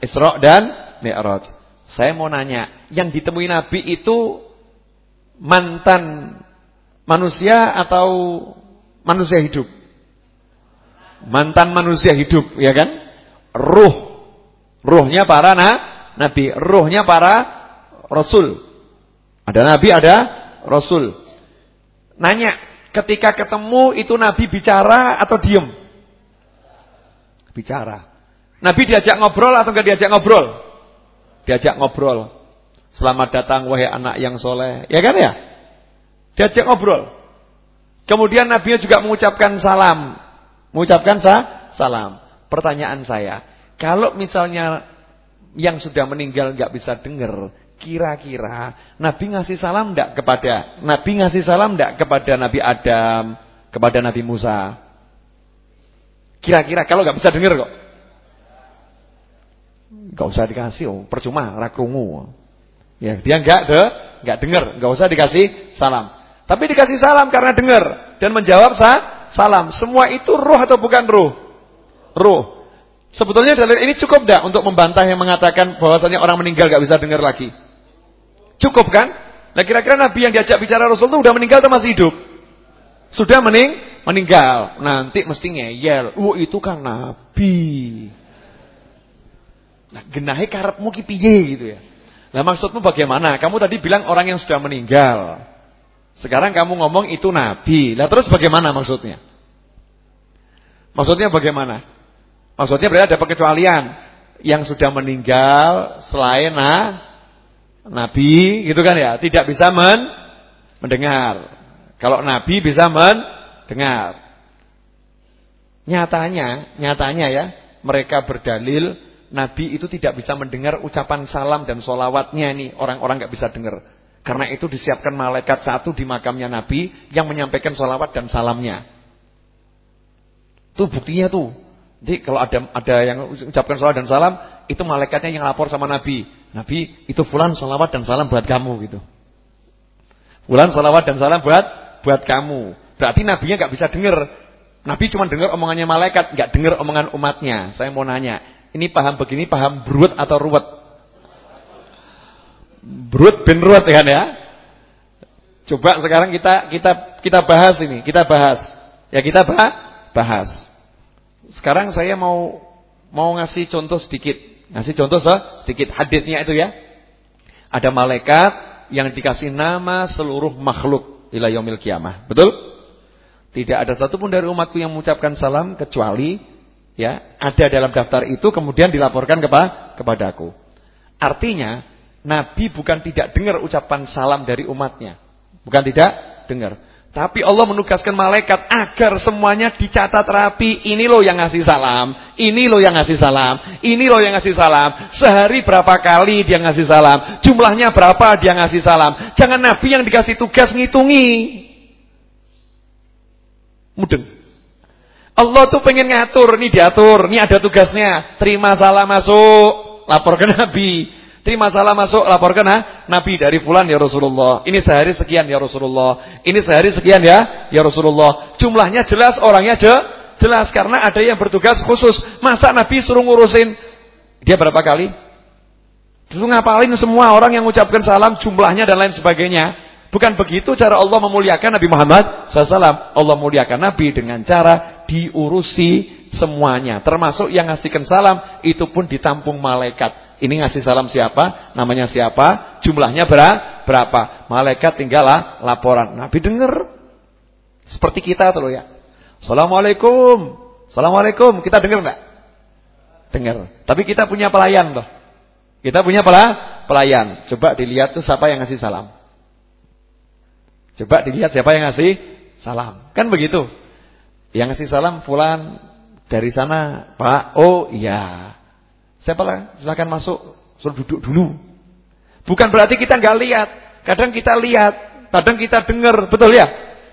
Isra dan Mi'raj. Saya mau nanya, yang ditemui Nabi itu mantan manusia atau manusia hidup? Mantan manusia hidup, ya kan? Ruh. Ruhnya para na, nabi, ruhnya para rasul. Ada nabi, ada rasul. Nanya, ketika ketemu itu nabi bicara atau diem? Bicara. Nabi diajak ngobrol atau enggak diajak ngobrol? Diajak ngobrol. Selamat datang wahai anak yang soleh. Ya kan ya? Diajak ngobrol. Kemudian Nabi juga mengucapkan salam. Mengucapkan sa salam. Pertanyaan saya. Kalau misalnya yang sudah meninggal enggak bisa dengar. Kira-kira Nabi ngasih salam enggak kepada Nabi ngasih salam enggak kepada Nabi Adam, kepada Nabi Musa? Kira-kira kalau enggak bisa dengar kok. Enggak usah dikasih, oh, percuma, rakungu. Ya, dia enggak de, enggak dengar, enggak usah dikasih salam. Tapi dikasih salam karena dengar dan menjawab sa salam. Semua itu ruh atau bukan ruh? Ruh. Sebetulnya dalil ini cukup tidak untuk membantah yang mengatakan bahwasanya orang meninggal gak bisa dengar lagi? Cukup kan? Nah kira-kira Nabi yang diajak bicara Rasul itu udah meninggal atau masih hidup? Sudah mening meninggal. Nanti mesti ngeyel. Oh itu kan Nabi. Nah genahi karepmu ki piye gitu ya. Nah maksudmu bagaimana? Kamu tadi bilang orang yang sudah meninggal. Sekarang kamu ngomong itu Nabi. Lah terus bagaimana maksudnya? Maksudnya bagaimana? Maksudnya berarti ada pengecualian. Yang sudah meninggal selain nah, Nabi gitu kan ya. Tidak bisa men mendengar. Kalau Nabi bisa mendengar. Nyatanya, nyatanya ya, mereka berdalil Nabi itu tidak bisa mendengar ucapan salam dan solawatnya ini orang-orang nggak bisa dengar. Karena itu disiapkan malaikat satu di makamnya Nabi yang menyampaikan solawat dan salamnya. Itu buktinya tuh. Jadi kalau ada ada yang ucapkan solawat dan salam, itu malaikatnya yang lapor sama Nabi. Nabi, itu fulan solawat dan salam buat kamu gitu. Fulan solawat dan salam buat buat kamu. Berarti nabinya nggak bisa dengar. Nabi cuma dengar omongannya malaikat, nggak dengar omongan umatnya. Saya mau nanya, ini paham begini paham brut atau ruwet? Brut bin ruwet kan ya? Coba sekarang kita kita kita bahas ini, kita bahas. Ya kita bahas. Sekarang saya mau mau ngasih contoh sedikit. Ngasih contoh sedikit hadisnya itu ya. Ada malaikat yang dikasih nama seluruh makhluk ila yaumil kiamah. Betul? Tidak ada satupun dari umatku yang mengucapkan salam kecuali ya ada dalam daftar itu kemudian dilaporkan kepa kepadaku. Artinya Nabi bukan tidak dengar ucapan salam dari umatnya. Bukan tidak dengar. Tapi Allah menugaskan malaikat agar semuanya dicatat rapi. Ini loh yang ngasih salam. Ini loh yang ngasih salam. Ini loh yang ngasih salam. Sehari berapa kali dia ngasih salam. Jumlahnya berapa dia ngasih salam. Jangan Nabi yang dikasih tugas ngitungi. Mudeng. Allah tuh pengen ngatur. Ini diatur. Ini ada tugasnya. Terima salam masuk. Lapor ke Nabi. Terima salam masuk, laporkan ha? Nabi dari fulan ya Rasulullah. Ini sehari sekian ya Rasulullah. Ini sehari sekian ya ya Rasulullah. Jumlahnya jelas, orangnya je, jelas karena ada yang bertugas khusus. Masa Nabi suruh ngurusin dia berapa kali? Suruh ngapalin semua orang yang mengucapkan salam jumlahnya dan lain sebagainya. Bukan begitu cara Allah memuliakan Nabi Muhammad SAW. Allah muliakan Nabi dengan cara diurusi semuanya. Termasuk yang ngasihkan salam itu pun ditampung malaikat. Ini ngasih salam siapa, namanya siapa, jumlahnya berapa. Malaikat tinggallah laporan. Nabi dengar. Seperti kita tuh ya. Assalamualaikum. Assalamualaikum. Kita dengar enggak? Dengar. Tapi kita punya pelayan loh. Kita punya pela pelayan. Coba dilihat tuh siapa yang ngasih salam. Coba dilihat siapa yang ngasih salam. Kan begitu. Yang ngasih salam fulan dari sana, Pak. Oh, iya. Siapa lah? Silakan masuk, suruh duduk dulu. Bukan berarti kita nggak lihat. Kadang kita lihat, kadang kita dengar, betul ya?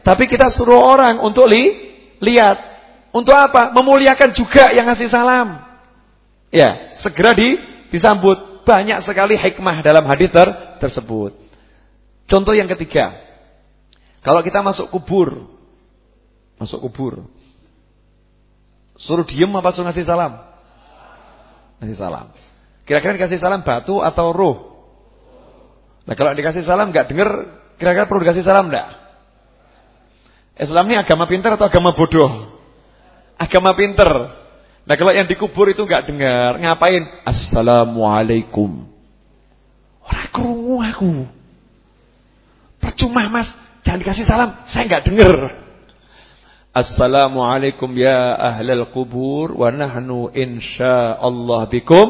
Tapi kita suruh orang untuk li lihat. Untuk apa? Memuliakan juga yang ngasih salam. Ya, segera di disambut. Banyak sekali hikmah dalam hadis ter tersebut. Contoh yang ketiga. Kalau kita masuk kubur. Masuk kubur. Suruh diem apa suruh ngasih salam? Kasih salam. Kira-kira dikasih salam batu atau ruh? Nah kalau dikasih salam nggak dengar, kira-kira perlu dikasih salam enggak? Islam ini agama pinter atau agama bodoh? Agama pinter. Nah kalau yang dikubur itu nggak dengar, ngapain? Assalamualaikum. Orang kerungu aku. Percuma mas, jangan dikasih salam, saya nggak dengar. Assalamualaikum ya ahlal kubur wa nahnu insyaallah bikum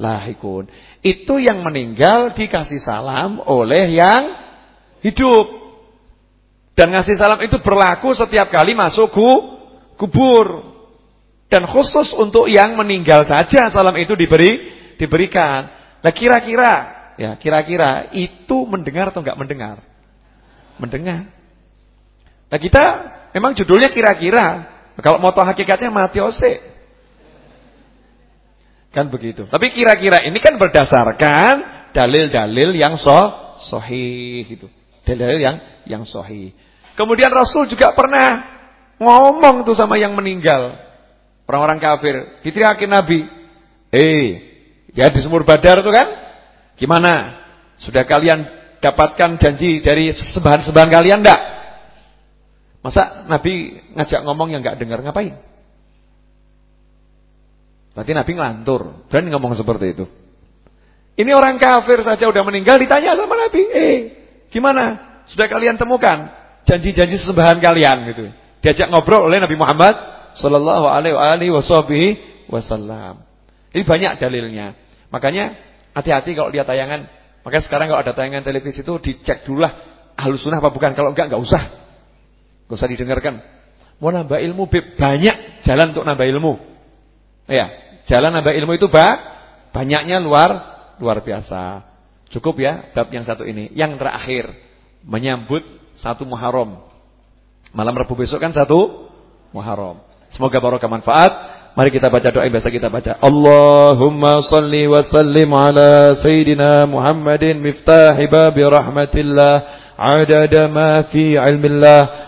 lahikun. Itu yang meninggal dikasih salam oleh yang hidup. Dan ngasih salam itu berlaku setiap kali masuk ku, kubur. Dan khusus untuk yang meninggal saja salam itu diberi diberikan. Nah kira-kira ya kira-kira itu mendengar atau enggak mendengar? Mendengar. Nah kita Memang judulnya kira-kira. Kalau moto hakikatnya mati ose. Kan begitu. Tapi kira-kira ini kan berdasarkan dalil-dalil yang so, sohih itu. Dalil yang yang sahih. Kemudian Rasul juga pernah ngomong tuh sama yang meninggal. Orang-orang kafir. Diteriakin Nabi. Eh, ya di sumur badar tuh kan? Gimana? Sudah kalian dapatkan janji dari sebahan-sebahan kalian enggak? Masa Nabi ngajak ngomong yang enggak dengar ngapain? Berarti Nabi ngelantur. Berani ngomong seperti itu. Ini orang kafir saja udah meninggal ditanya sama Nabi. Eh, gimana? Sudah kalian temukan janji-janji sesembahan kalian gitu. Diajak ngobrol oleh Nabi Muhammad sallallahu alaihi wasallam. Ini banyak dalilnya. Makanya hati-hati kalau lihat tayangan. Makanya sekarang kalau ada tayangan televisi itu dicek dulu lah ahlus sunnah apa bukan. Kalau enggak enggak usah. Enggak usah didengarkan. Mau nambah ilmu banyak jalan untuk nambah ilmu. Ya, jalan nambah ilmu itu bak banyaknya luar luar biasa. Cukup ya bab yang satu ini. Yang terakhir menyambut satu Muharram. Malam Rabu besok kan satu Muharram. Semoga barokah manfaat. Mari kita baca doa yang biasa kita baca. Allahumma salli wa sallim ala Sayyidina Muhammadin miftahi babi rahmatillah. Adada ma fi ilmillah.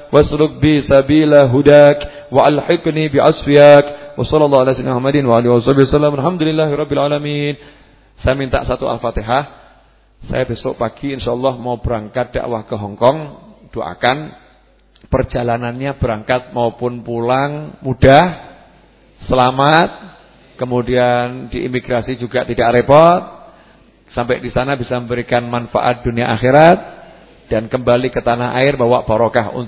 واسلك bi sabila hudak wa بعصياك bi الله wa سيدنا ala sayyidina Muhammadin wa وسلم الحمد لله رب alamin. Saya minta satu al-fatihah. Saya besok pagi insyaallah mau berangkat dakwah ke Hong Kong. Doakan perjalanannya berangkat maupun pulang mudah selamat. Kemudian di imigrasi juga tidak repot. Sampai di sana bisa memberikan manfaat dunia akhirat. Dan kembali ke tanah air bawa barokah untuk